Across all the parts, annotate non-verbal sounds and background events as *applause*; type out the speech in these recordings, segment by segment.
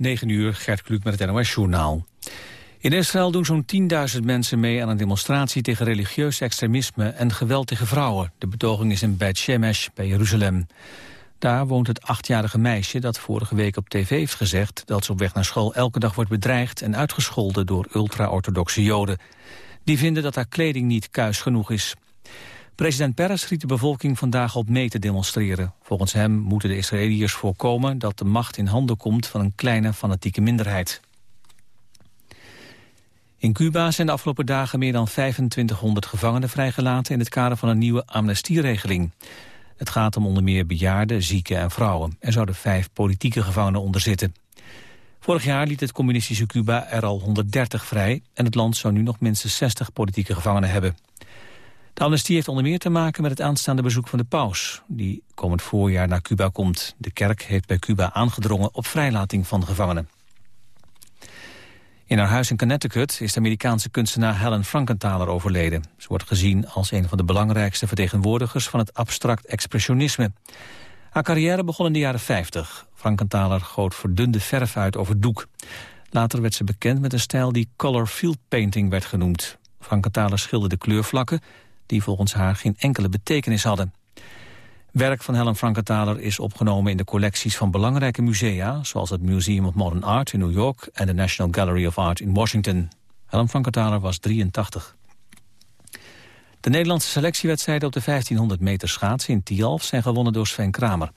9 uur, Gert Kluk met het NOS-journaal. In Israël doen zo'n 10.000 mensen mee aan een demonstratie tegen religieus extremisme en geweld tegen vrouwen. De betoging is in Beit Shemesh bij Jeruzalem. Daar woont het achtjarige meisje dat vorige week op tv heeft gezegd dat ze op weg naar school elke dag wordt bedreigd en uitgescholden door ultra-orthodoxe joden. Die vinden dat haar kleding niet kuis genoeg is. President Peres riet de bevolking vandaag op mee te demonstreren. Volgens hem moeten de Israëliërs voorkomen dat de macht in handen komt van een kleine fanatieke minderheid. In Cuba zijn de afgelopen dagen meer dan 2500 gevangenen vrijgelaten in het kader van een nieuwe amnestieregeling. Het gaat om onder meer bejaarden, zieken en vrouwen. Er zouden vijf politieke gevangenen onder zitten. Vorig jaar liet het communistische Cuba er al 130 vrij... en het land zou nu nog minstens 60 politieke gevangenen hebben. De amnestie heeft onder meer te maken met het aanstaande bezoek van de paus... die komend voorjaar naar Cuba komt. De kerk heeft bij Cuba aangedrongen op vrijlating van gevangenen. In haar huis in Connecticut is de Amerikaanse kunstenaar Helen Frankenthaler overleden. Ze wordt gezien als een van de belangrijkste vertegenwoordigers van het abstract expressionisme. Haar carrière begon in de jaren 50. Frankenthaler goot verdunde verf uit over doek. Later werd ze bekend met een stijl die color field painting werd genoemd. Frankenthaler schilderde kleurvlakken die volgens haar geen enkele betekenis hadden. Werk van Helen Frankenthaler is opgenomen in de collecties van belangrijke musea... zoals het Museum of Modern Art in New York... en de National Gallery of Art in Washington. Helen Frankenthaler was 83. De Nederlandse selectiewedstrijden op de 1500 meter schaatsen in Tialf... zijn gewonnen door Sven Kramer.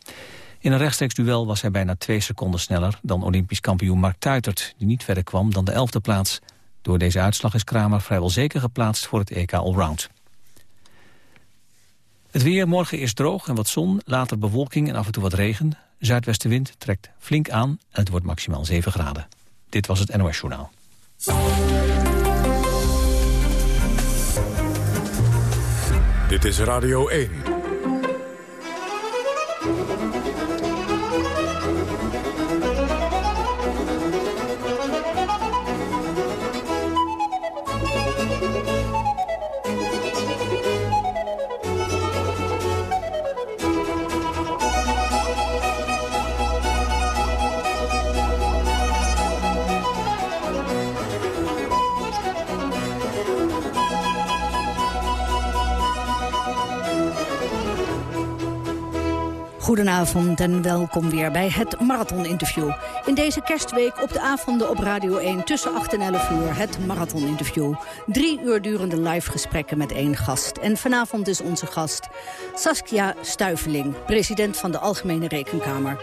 In een rechtstreeks duel was hij bijna twee seconden sneller... dan Olympisch kampioen Mark Tuitert, die niet verder kwam dan de elfde plaats. Door deze uitslag is Kramer vrijwel zeker geplaatst voor het EK Allround. Het weer morgen is droog en wat zon, later bewolking en af en toe wat regen. Zuidwestenwind trekt flink aan en het wordt maximaal 7 graden. Dit was het NOS Journaal. Dit is Radio 1. Goedenavond en welkom weer bij het Marathon-interview. In deze kerstweek op de avonden op Radio 1 tussen 8 en 11 uur het Marathon-interview. Drie uur durende live gesprekken met één gast. En vanavond is onze gast Saskia Stuiveling, president van de Algemene Rekenkamer.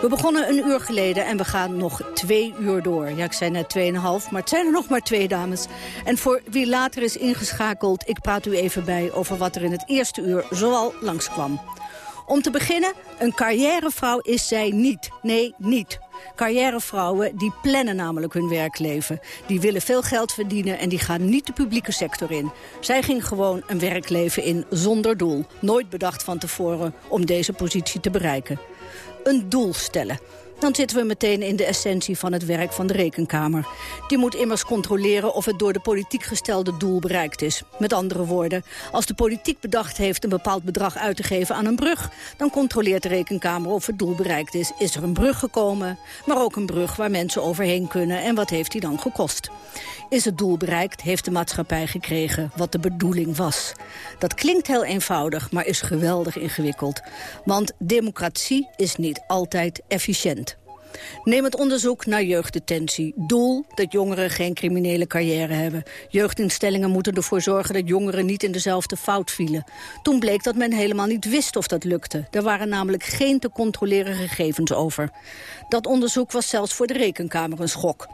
We begonnen een uur geleden en we gaan nog twee uur door. Ja, ik zei net tweeënhalf, maar het zijn er nog maar twee dames. En voor wie later is ingeschakeld, ik praat u even bij over wat er in het eerste uur zoal langskwam. Om te beginnen, een carrièrevrouw is zij niet. Nee, niet. Carrièrevrouwen die plannen namelijk hun werkleven. Die willen veel geld verdienen en die gaan niet de publieke sector in. Zij ging gewoon een werkleven in zonder doel. Nooit bedacht van tevoren om deze positie te bereiken. Een doel stellen. Dan zitten we meteen in de essentie van het werk van de Rekenkamer. Die moet immers controleren of het door de politiek gestelde doel bereikt is. Met andere woorden, als de politiek bedacht heeft een bepaald bedrag uit te geven aan een brug... dan controleert de Rekenkamer of het doel bereikt is. Is er een brug gekomen, maar ook een brug waar mensen overheen kunnen... en wat heeft die dan gekost? Is het doel bereikt, heeft de maatschappij gekregen wat de bedoeling was. Dat klinkt heel eenvoudig, maar is geweldig ingewikkeld. Want democratie is niet altijd efficiënt. Neem het onderzoek naar jeugddetentie. Doel dat jongeren geen criminele carrière hebben. Jeugdinstellingen moeten ervoor zorgen dat jongeren niet in dezelfde fout vielen. Toen bleek dat men helemaal niet wist of dat lukte. Er waren namelijk geen te controleren gegevens over. Dat onderzoek was zelfs voor de Rekenkamer een schok.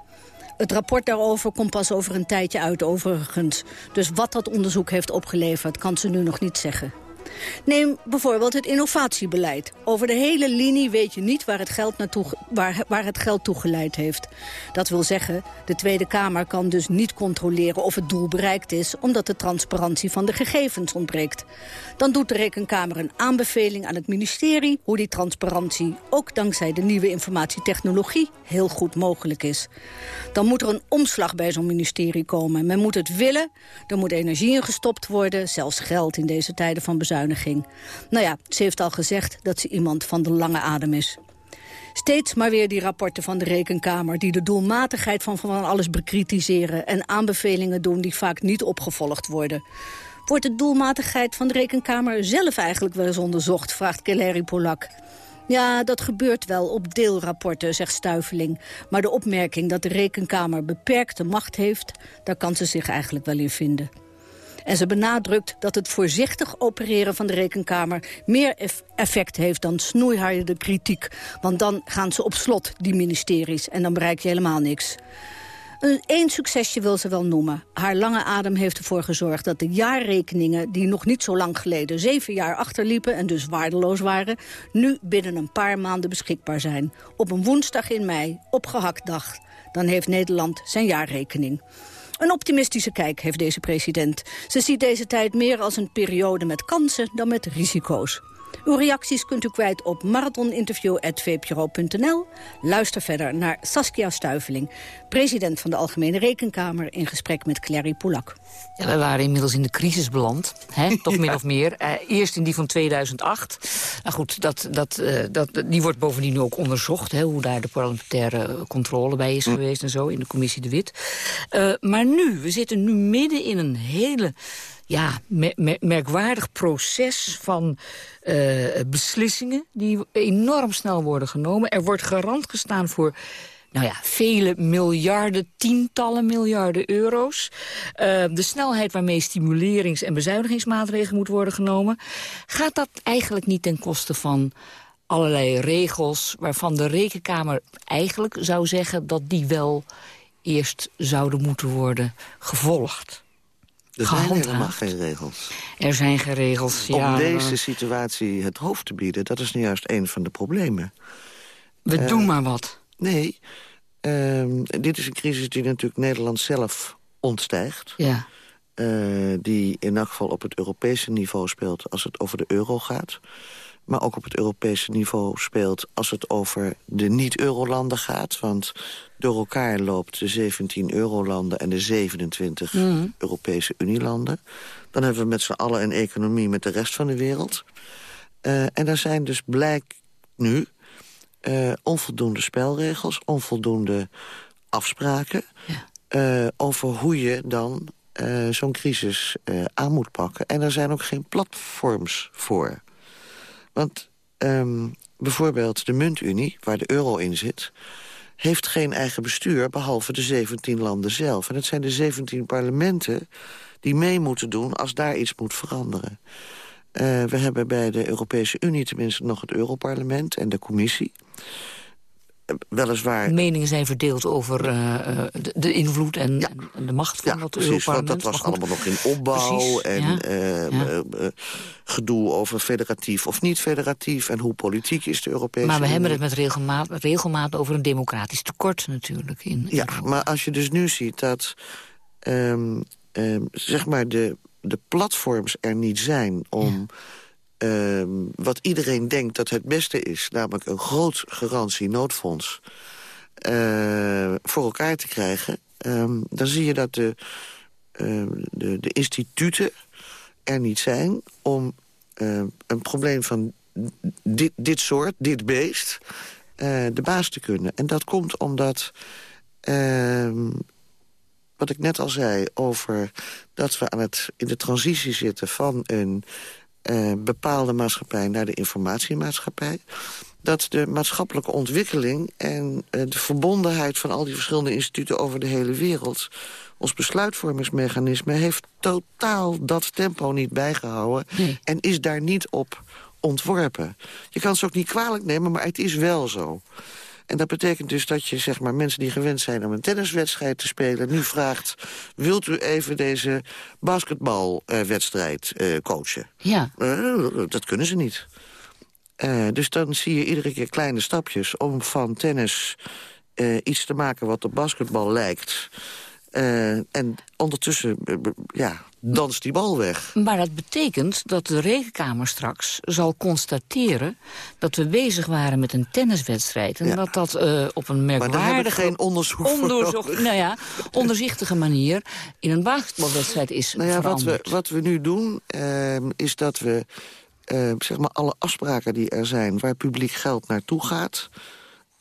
Het rapport daarover komt pas over een tijdje uit overigens. Dus wat dat onderzoek heeft opgeleverd, kan ze nu nog niet zeggen. Neem bijvoorbeeld het innovatiebeleid. Over de hele linie weet je niet waar het geld, naartoe, waar, waar het geld toegeleid heeft. Dat wil zeggen, de Tweede Kamer kan dus niet controleren of het doel bereikt is... omdat de transparantie van de gegevens ontbreekt. Dan doet de Rekenkamer een aanbeveling aan het ministerie... hoe die transparantie, ook dankzij de nieuwe informatietechnologie... heel goed mogelijk is. Dan moet er een omslag bij zo'n ministerie komen. Men moet het willen, er moet energie in gestopt worden... zelfs geld in deze tijden van bezuiniging. Nou ja, ze heeft al gezegd dat ze iemand van de lange adem is. Steeds maar weer die rapporten van de Rekenkamer... die de doelmatigheid van van alles bekritiseren... en aanbevelingen doen die vaak niet opgevolgd worden. Wordt de doelmatigheid van de Rekenkamer zelf eigenlijk wel eens onderzocht... vraagt Keleri Polak. Ja, dat gebeurt wel op deelrapporten, zegt Stuiveling. Maar de opmerking dat de Rekenkamer beperkte macht heeft... daar kan ze zich eigenlijk wel in vinden. En ze benadrukt dat het voorzichtig opereren van de Rekenkamer... meer effect heeft dan snoeiharde kritiek. Want dan gaan ze op slot, die ministeries, en dan bereik je helemaal niks. Eén succesje wil ze wel noemen. Haar lange adem heeft ervoor gezorgd dat de jaarrekeningen... die nog niet zo lang geleden zeven jaar achterliepen... en dus waardeloos waren... nu binnen een paar maanden beschikbaar zijn. Op een woensdag in mei, op gehaktdag. Dan heeft Nederland zijn jaarrekening. Een optimistische kijk heeft deze president. Ze ziet deze tijd meer als een periode met kansen dan met risico's. Uw reacties kunt u kwijt op marathoninterview.vpro.nl. Luister verder naar Saskia Stuiveling, president van de Algemene Rekenkamer... in gesprek met Clary Poulak. Ja, we waren inmiddels in de crisis beland, hè? *laughs* toch min of meer. Uh, eerst in die van 2008. Nou goed, dat, dat, uh, dat, die wordt bovendien ook onderzocht... Hè, hoe daar de parlementaire controle bij is hm. geweest en zo... in de commissie De Wit. Uh, maar nu, we zitten nu midden in een hele ja, merkwaardig proces van beslissingen... die enorm snel worden genomen. Er wordt garant gestaan voor nou ja, vele miljarden, tientallen miljarden euro's. Uh, de snelheid waarmee stimulerings- en bezuinigingsmaatregelen moeten worden genomen... gaat dat eigenlijk niet ten koste van allerlei regels... waarvan de Rekenkamer eigenlijk zou zeggen dat die wel eerst zouden moeten worden gevolgd? Er zijn helemaal geen regels. Er zijn geen regels, ja. Om deze situatie het hoofd te bieden, dat is nu juist een van de problemen. We doen eh, maar wat. Nee, uh, dit is een crisis die natuurlijk Nederland zelf ontstijgt. Ja. Uh, die in elk geval op het Europese niveau speelt als het over de euro gaat maar ook op het Europese niveau speelt... als het over de niet-eurolanden gaat. Want door elkaar loopt de 17 eurolanden en de 27 mm. Europese Unielanden. Dan hebben we met z'n allen een economie met de rest van de wereld. Uh, en er zijn dus blijk nu uh, onvoldoende spelregels, onvoldoende afspraken... Ja. Uh, over hoe je dan zo'n crisis aan moet pakken. En er zijn ook geen platforms voor. Want um, bijvoorbeeld de muntunie, waar de euro in zit... heeft geen eigen bestuur, behalve de 17 landen zelf. En het zijn de 17 parlementen die mee moeten doen als daar iets moet veranderen. Uh, we hebben bij de Europese Unie tenminste nog het Europarlement en de commissie. Weliswaar... Meningen zijn verdeeld over uh, de, de, invloed en, en, de macht van ja, dat precies, want dat was allemaal nog in opbouw... en gedoe over federatief of niet federatief... en hoe politiek is de Europese Maar we hebben het met regelmaat, regelmaat over een democratisch tekort natuurlijk. In, ja, maar als je dus nu ziet dat... Um, um, zeg maar de, de platforms er niet zijn om... Uh, wat iedereen denkt dat het beste is... namelijk een groot garantie noodfonds uh, voor elkaar te krijgen... Uh, dan zie je dat de, ehm, de, de, instituten er niet zijn... om een probleem van dit, dit soort, dit beest, uh, de baas te kunnen. En dat komt omdat wat ik net al zei over dat we aan het, in de transitie zitten van een uh, bepaalde maatschappij naar de informatiemaatschappij. Dat de maatschappelijke ontwikkeling en uh, de verbondenheid van al die verschillende instituten over de hele wereld... ons besluitvormingsmechanisme heeft totaal dat tempo niet bijgehouden... en is daar niet op ontworpen. Je kan het ook niet kwalijk nemen, maar het is wel zo. En dat betekent dus dat je zeg maar, mensen die gewend zijn om een tenniswedstrijd te spelen... nu vraagt, wilt u even deze basketbalwedstrijd uh, coachen? Ja. Uh, dat kunnen ze niet. Uh, dus dan zie je iedere keer kleine stapjes om van tennis iets te maken wat op basketbal lijkt... Uh, en ondertussen uh, ja, danst die bal weg. Maar dat betekent dat de rekenkamer straks zal constateren... dat we bezig waren met een tenniswedstrijd. En dat dat uh, op een merkwaardige... geen onderzoek onderzoek, nou ja, onderzichtige manier... in een basketbalwedstrijd is nou ja, wat we, wat we nu doen, ehm, is dat we... zeg maar alle afspraken die er zijn waar publiek geld naartoe gaat...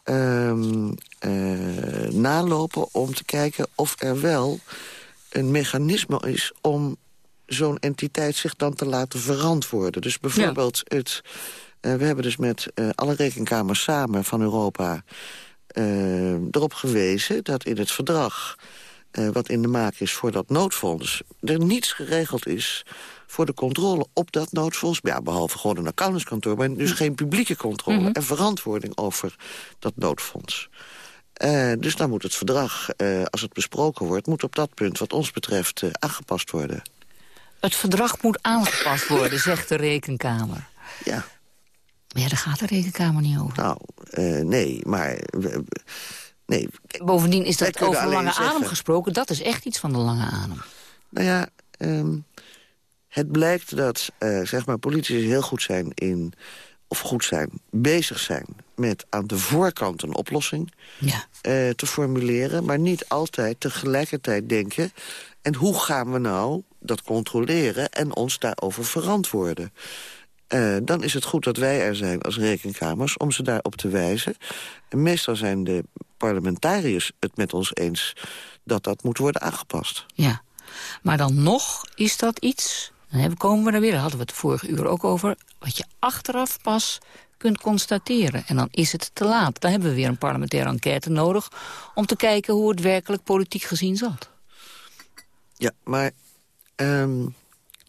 eh, nalopen om te kijken of er wel een mechanisme is... om zo'n entiteit zich dan te laten verantwoorden. Dus bijvoorbeeld het... Uh, we hebben dus met uh, alle rekenkamers samen van Europa... Erop gewezen dat in het verdrag wat in de maak is voor dat noodfonds... er niets geregeld is voor de controle op dat noodfonds. Ja, behalve gewoon een accountantskantoor, maar dus geen publieke controle... Mhm. en verantwoording over dat noodfonds. Uh, dus dan moet het verdrag, uh, als het besproken wordt... moet op dat punt wat ons betreft uh, aangepast worden. Het verdrag moet aangepast worden, *laughs* zegt de Rekenkamer. Ja. Maar ja, daar gaat de Rekenkamer niet over. Nou, nee, maar... nee. Bovendien is dat over lange adem gesproken. Dat is echt iets van de lange adem. Nou ja, um, het blijkt dat uh, zeg maar, politici heel goed zijn in of goed zijn, bezig zijn met aan de voorkant een oplossing ja. uh, te formuleren... maar niet altijd tegelijkertijd denken... en hoe gaan we nou dat controleren en ons daarover verantwoorden? Uh, dan is het goed dat wij er zijn als rekenkamers om ze daarop te wijzen. En meestal zijn de parlementariërs het met ons eens dat dat moet worden aangepast. Ja, maar dan nog is dat iets dan komen we er weer, daar hadden we het vorige uur ook over... wat je achteraf pas kunt constateren. En dan is het te laat. Dan hebben we weer een parlementaire enquête nodig... om te kijken hoe het werkelijk politiek gezien zat. Ja, maar um,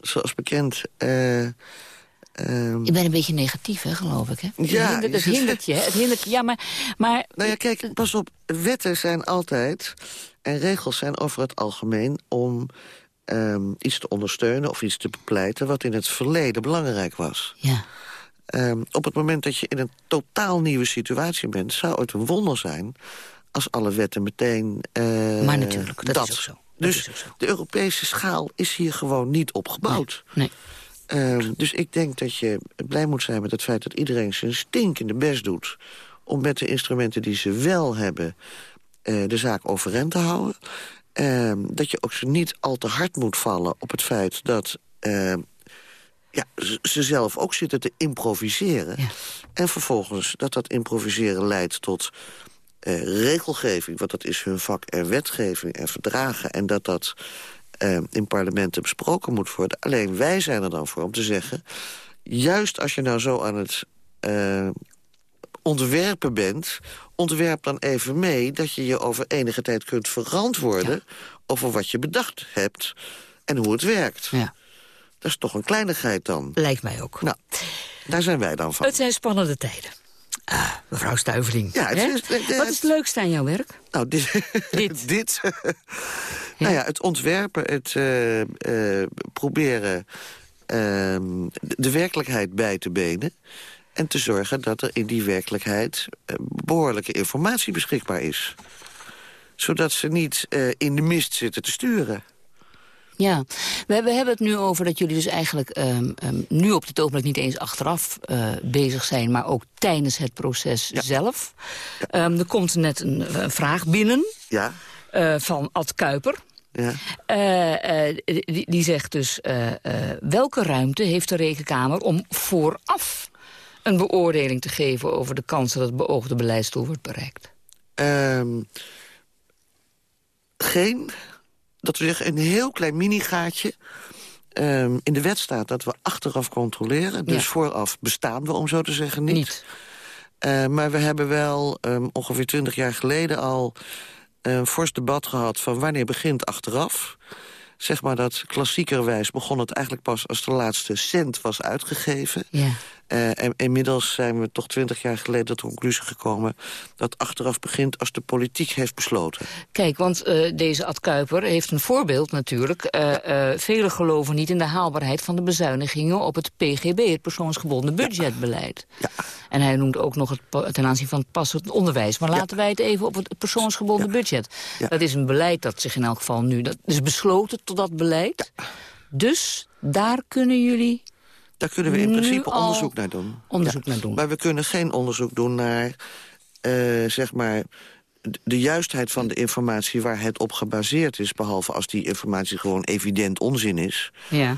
zoals bekend... Uh, um... Je bent een beetje negatief, hè, geloof ik, hè? Ja. Het hindert, het *laughs* hindert je, het hindert Ja, maar, maar... Nou ja, kijk, pas op. Wetten zijn altijd... en regels zijn over het algemeen om um, iets te ondersteunen of iets te bepleiten... wat in het verleden belangrijk was. Ja. Um, op het moment dat je in een totaal nieuwe situatie bent... zou het een wonder zijn als alle wetten meteen... Uh, maar natuurlijk, dat, is ook zo. Dat dus ook zo. de Europese schaal is hier gewoon niet opgebouwd. Nee. nee. Um, dus ik denk dat je blij moet zijn met het feit dat iedereen zijn stinkende best doet... om met de instrumenten die ze wel hebben... Uh, de zaak overeind te houden. Uh, dat je ook ze niet al te hard moet vallen op het feit dat... Uh, ja, ze zelf ook zitten te improviseren. Ja. En vervolgens dat dat improviseren leidt tot uh, regelgeving... want dat is hun vak, en wetgeving en verdragen... en dat dat uh, in parlementen besproken moet worden. Alleen wij zijn er dan voor om te zeggen... juist als je nou zo aan het ontwerpen bent ontwerp dan even mee dat je je over enige tijd kunt verantwoorden... Ja. over wat je bedacht hebt en hoe het werkt. Ja. Dat is toch een kleinigheid dan. Lijkt mij ook. Nou, daar zijn wij dan van. Het zijn spannende tijden. Ah, mevrouw Stuiveling. Ja, het is, het, Wat is het leukste aan jouw werk? Nou, dit. dit. *laughs* dit. Nou ja, het ontwerpen, het uh, uh, proberen uh, de werkelijkheid bij te benen. En te zorgen dat er in die werkelijkheid uh, behoorlijke informatie beschikbaar is. Zodat ze niet uh, in de mist zitten te sturen. Ja, we, hebben het nu over dat jullie dus eigenlijk um, um, nu op dit ogenblik niet eens achteraf uh, bezig zijn, maar ook tijdens het proces ja. zelf. Ja. Um, er komt net een, een vraag binnen ja. uh, van Ad Kuiper. Uh, die, zegt dus, welke ruimte heeft de Rekenkamer om vooraf een beoordeling te geven over de kans dat het beoogde beleidsdoel wordt bereikt? Um, geen. Dat we zeggen, een heel klein minigaatje. Um, in de wet staat dat we achteraf controleren. Dus Ja. vooraf bestaan we, om zo te zeggen, niet. Niet. Uh, maar we hebben wel um, ongeveer twintig jaar geleden al... een fors debat gehad van wanneer begint achteraf. Zeg maar dat klassiekerwijs begon het eigenlijk pas... als de laatste cent was uitgegeven. Ja. Uh, en inmiddels zijn we toch twintig jaar geleden tot de conclusie gekomen... dat achteraf begint als de politiek heeft besloten. Kijk, want uh, deze Ad Kuiper heeft een voorbeeld natuurlijk. Ja. velen geloven niet in de haalbaarheid van de bezuinigingen... op het PGB, het persoonsgebonden budgetbeleid. Ja. En hij noemt ook nog het ten aanzien van het passend onderwijs. Maar laten ja. wij het even op het persoonsgebonden budget. Dat is een beleid dat zich in elk geval nu... dat is besloten tot dat beleid. Dus daar kunnen jullie... Daar kunnen we in principe onderzoek naar doen. Onderzoek ja. naar doen. Maar we kunnen geen onderzoek doen naar, uh, zeg maar, de juistheid van de informatie waar het op gebaseerd is. Behalve als die informatie gewoon evident onzin is. Ja.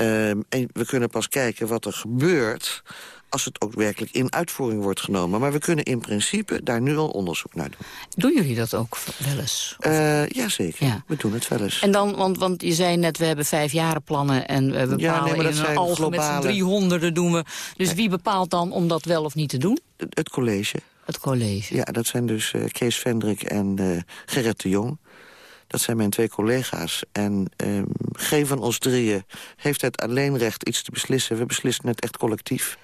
Uh, en we kunnen pas kijken wat er gebeurt als het ook werkelijk in uitvoering wordt genomen. Maar we kunnen in principe daar nu al onderzoek naar doen. Doen jullie dat ook wel eens? Uh, Jazeker, ja. we doen het wel eens. En dan, want, want je zei net, we hebben vijfjarenplannen... en we bepalen ja, nee, in een algemeen met z'n driehonderden doen we. Dus wie bepaalt dan om dat wel of niet te doen? Het, college. Het college. Ja, dat zijn dus uh, Kees Vendrik en uh, Gerrit de Jong. Dat zijn mijn twee collega's. En um, geen van ons drieën heeft het alleenrecht iets te beslissen. We beslissen het echt collectief.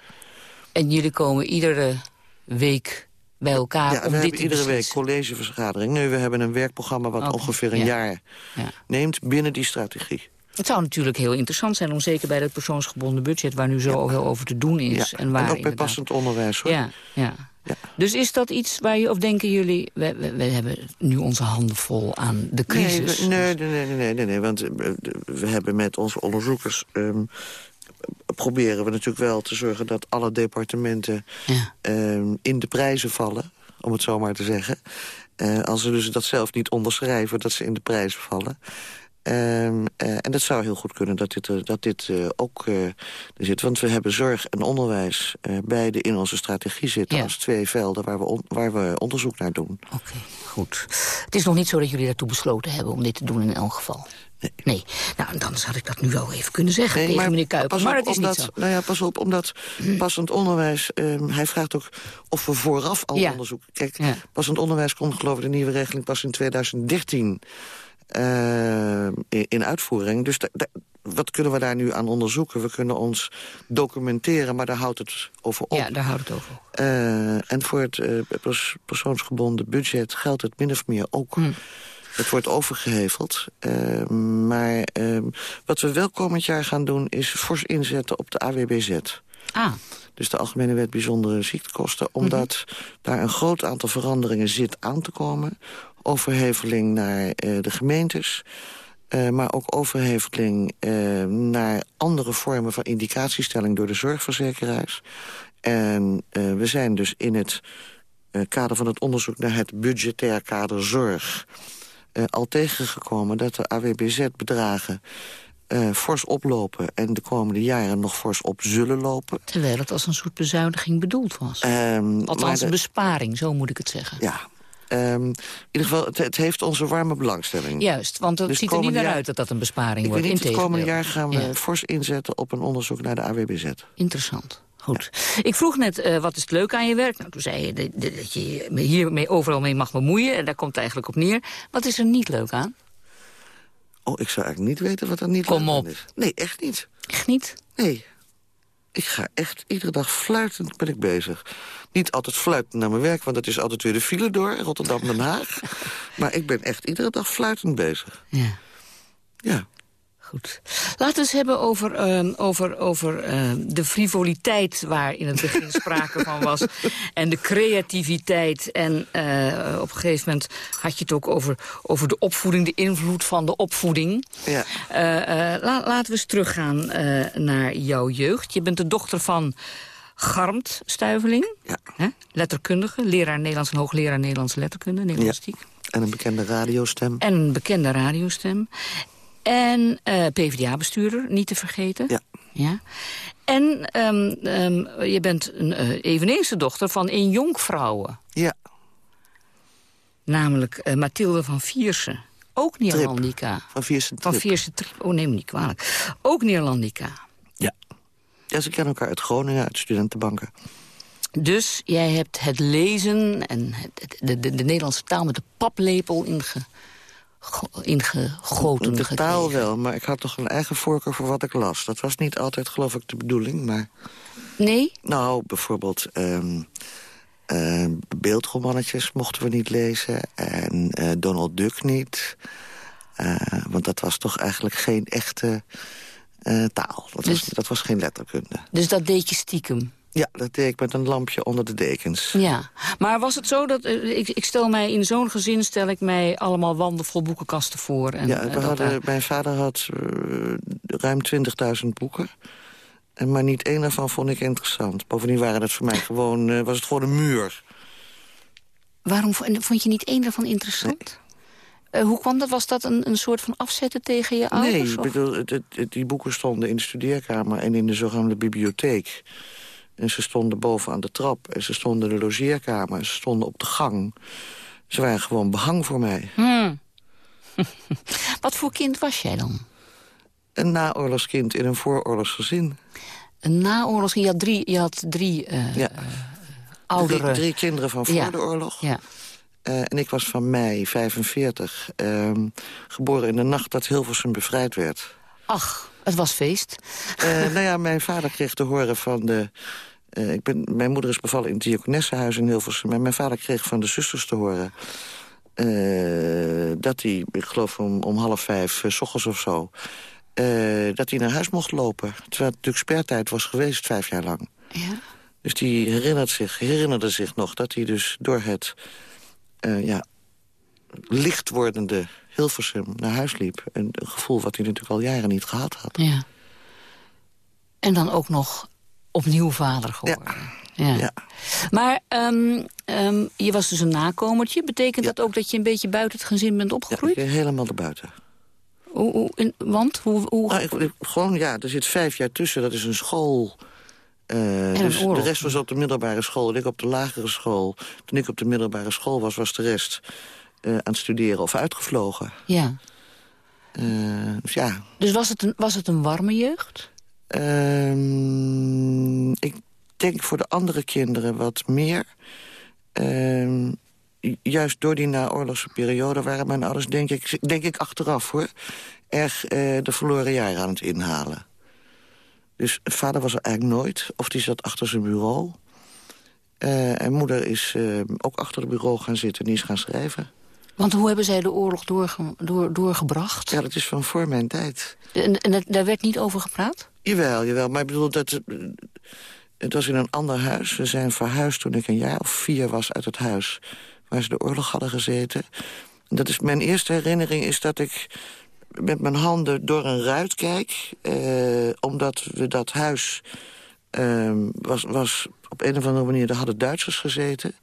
En jullie komen iedere week bij elkaar ja, om we dit hebben te iedere beslissen? week collegevergadering. Nu, we hebben een werkprogramma wat ongeveer een jaar ja. neemt binnen die strategie. Het zou natuurlijk heel interessant zijn om zeker bij dat persoonsgebonden budget... waar nu zo heel over te doen is. En, waar en ook bij inderdaad... passend onderwijs, hoor. Ja, ja. Ja. Dus is dat iets waar je, of denken jullie... We, we, we, hebben nu onze handen vol aan de crisis. Nee, nee, nee, nee, nee, nee, want we hebben met onze onderzoekers... Um, proberen we natuurlijk wel te zorgen dat alle departementen ja. um, in de prijzen vallen, om het zo maar te zeggen. Uh, als ze dus dat zelf niet onderschrijven, dat ze in de prijzen vallen. Um, uh, en dat zou heel goed kunnen dat dit, uh, dat dit uh, ook er zit. Want we hebben zorg en onderwijs beide in onze strategie zitten... Ja. als twee velden waar we, waar we onderzoek naar doen. Oké, okay, goed. Het is nog niet zo dat jullie daartoe besloten hebben om dit te doen in elk geval. Nee. Nou, dan zou ik dat nu wel even kunnen zeggen nee, tegen maar meneer Kuipers. Maar het is omdat, niet zo. Nou ja, pas op, omdat passend onderwijs... Um, hij vraagt ook of we vooraf al ja. onderzoek... Kijk, ja. passend onderwijs komt geloof ik de nieuwe regeling pas in 2013... Uh, in, in, uitvoering. Dus wat kunnen we daar nu aan onderzoeken? We kunnen ons documenteren, maar daar houdt het over op. Ja, daar houdt het over op. Uh, en voor het uh, pers persoonsgebonden budget geldt het min of meer ook. Hm. Het wordt overgeheveld. Uh, maar wat we wel komend jaar gaan doen... is fors inzetten op de AWBZ. Ah. Dus de Algemene Wet Bijzondere Ziektekosten. Omdat mm -hmm. daar een groot aantal veranderingen zit aan te komen overheveling naar uh, de gemeentes... Uh, maar ook overheveling uh, naar andere vormen van indicatiestelling... door de zorgverzekeraars. En we zijn dus in het kader van het onderzoek... naar het budgetair kader zorg... al tegengekomen dat de AWBZ-bedragen... Uh, fors oplopen en de komende jaren nog fors op zullen lopen. Terwijl het als een soort bezuiniging bedoeld was. Um, Althans, de, een besparing, zo moet ik het zeggen. Ja, Um, in ieder geval, het, het, heeft onze warme belangstelling. Juist, want het dus ziet er niet naar jaar, uit dat dat een besparing ik wordt. Weet niet, het komende jaar gaan we ja. fors inzetten op een onderzoek naar de AWBZ. Interessant. Goed. Ik vroeg net, uh, wat is het leuk aan je werk? Nou, toen zei je dat, je je hier overal mee mag bemoeien. En daar komt het eigenlijk op neer. Wat is er niet leuk aan? Oh, ik zou eigenlijk niet weten wat er niet Kom leuk op. aan is. Nee, echt niet. Echt niet? Nee. Ik ga echt iedere dag fluitend ben ik bezig. Niet altijd fluitend naar mijn werk, want dat is altijd weer de file door. Rotterdam-Den Haag. *laughs* maar ik ben echt iedere dag fluitend bezig. Ja. Ja. Goed. Laten we eens hebben over, uh, over, over uh, de frivoliteit waar in het begin *laughs* sprake van was. En de creativiteit. En uh, op een gegeven moment had je het ook over, over de opvoeding, de invloed van de opvoeding. Ja. La, laten we eens teruggaan naar jouw jeugd. Je bent de dochter van Garmt Stuiveling. Ja. Hè? Letterkundige, leraar Nederlands en hoogleraar Nederlandse letterkunde, Nederlandistiek. Ja. En een bekende radiostem. En een bekende radiostem. En uh, PvdA-bestuurder, niet te vergeten. Ja. ja. En um, um, je bent een, uh, eveneens de dochter van een jonkvrouwen. Ja. Namelijk uh, Mathilde van Viersen. Ook Neerlandica. Van Viersen Van Viersen. Oh, neem me niet kwalijk. Ook Neerlandica. Ja. Ja, ze kennen elkaar uit Groningen, uit studentenbanken. Dus jij hebt het lezen en het, de, de, de Nederlandse taal met de paplepel inge ingegoten De gekregen. taal wel, maar ik had toch een eigen voorkeur voor wat ik las. Dat was niet altijd, geloof ik, de bedoeling, maar... Nee? Nou, bijvoorbeeld... Um, uh, beeldromannetjes mochten we niet lezen. En uh, Donald Duck niet. Uh, want dat was toch eigenlijk geen echte taal. Dat, dus, was, dat was geen letterkunde. Dus dat deed je stiekem? Ja, dat deed ik met een lampje onder de dekens. Ja, maar was het zo dat... Uh, ik, ik stel mij in zo'n gezin stel ik mij allemaal wanden vol boekenkasten voor. En, ja, we hadden, daar... mijn vader had ruim 20.000 boeken. En maar niet één daarvan vond ik interessant. Bovendien waren het voor mij gewoon, was het gewoon een muur. Waarom vond je niet één daarvan interessant? Nee. hoe kwam dat? Was dat een, een soort van afzetten tegen je ouders? Nee, ik bedoel, het, het, het, die boeken stonden in de studeerkamer en in de zogenaamde bibliotheek. En ze stonden boven aan de trap. En ze stonden in de logeerkamer. En ze stonden op de gang. Ze waren gewoon behang voor mij. Hmm. *laughs* Wat voor kind was jij dan? Een naoorlogskind in een vooroorlogsgezin. Een naoorlogskind? Je had drie, je had drie uh, ja. oudere... Drie, drie, kinderen van voor Ja. de oorlog. Ja. Uh, en ik was van mei 45. Uh, geboren in de nacht dat Hilversum bevrijd werd. Ach, het was feest. Uh, nou ja, mijn vader kreeg te horen van de... Uh, ik ben, mijn moeder is bevallen in het diakonessenhuis in Hilversum... en mijn vader kreeg van de zusters te horen... Uh, dat hij, ik geloof om, om half vijf, s ochtends of zo... dat hij naar huis mocht lopen. Terwijl het natuurlijk spertijd was geweest, vijf jaar lang. Ja. Dus die herinnert zich, herinnerde zich nog dat hij dus door het... ja, licht wordende Hilversum naar huis liep. Een, een, gevoel wat hij natuurlijk al jaren niet gehad had. Ja. En dan ook nog opnieuw vader geworden. Ja. ja. ja. Maar um, um, je was dus een nakomertje. Betekent ja. dat ook dat je een beetje buiten het gezin bent opgegroeid? Ja, ik ben helemaal erbuiten. Hoe, hoe, in, want? Hoe, hoe... Nou, ik, ik, gewoon, ja, er zit vijf jaar tussen. Dat is een school... Uh, dus de rest was op de middelbare school en ik op de lagere school. Toen ik op de middelbare school was, was de rest uh, aan het studeren of uitgevlogen. Ja. Uh, dus ja. Dus was het een, was het een warme jeugd? Ehm, ik denk voor de andere kinderen wat meer. Ehm, juist door die naoorlogse periode waren mijn ouders, denk ik, denk ik achteraf hoor... erg uh, de verloren jaren aan het inhalen. Dus vader was er eigenlijk nooit. Of die zat achter zijn bureau. Uh, en moeder is uh, ook achter het bureau gaan zitten en die is gaan schrijven. Want hoe hebben zij de oorlog doorge door, doorgebracht? Ja, dat is van voor mijn tijd. En, en daar werd niet over gepraat? Jawel, jawel. Maar ik bedoel, dat, het was in een ander huis. We zijn verhuisd toen ik een jaar of vier was uit het huis... waar ze de oorlog hadden gezeten. En dat is, mijn eerste herinnering is dat ik met mijn handen door een ruit kijk. Eh, omdat we dat huis... Uh, was, was op een of andere manier... daar hadden Duitsers gezeten...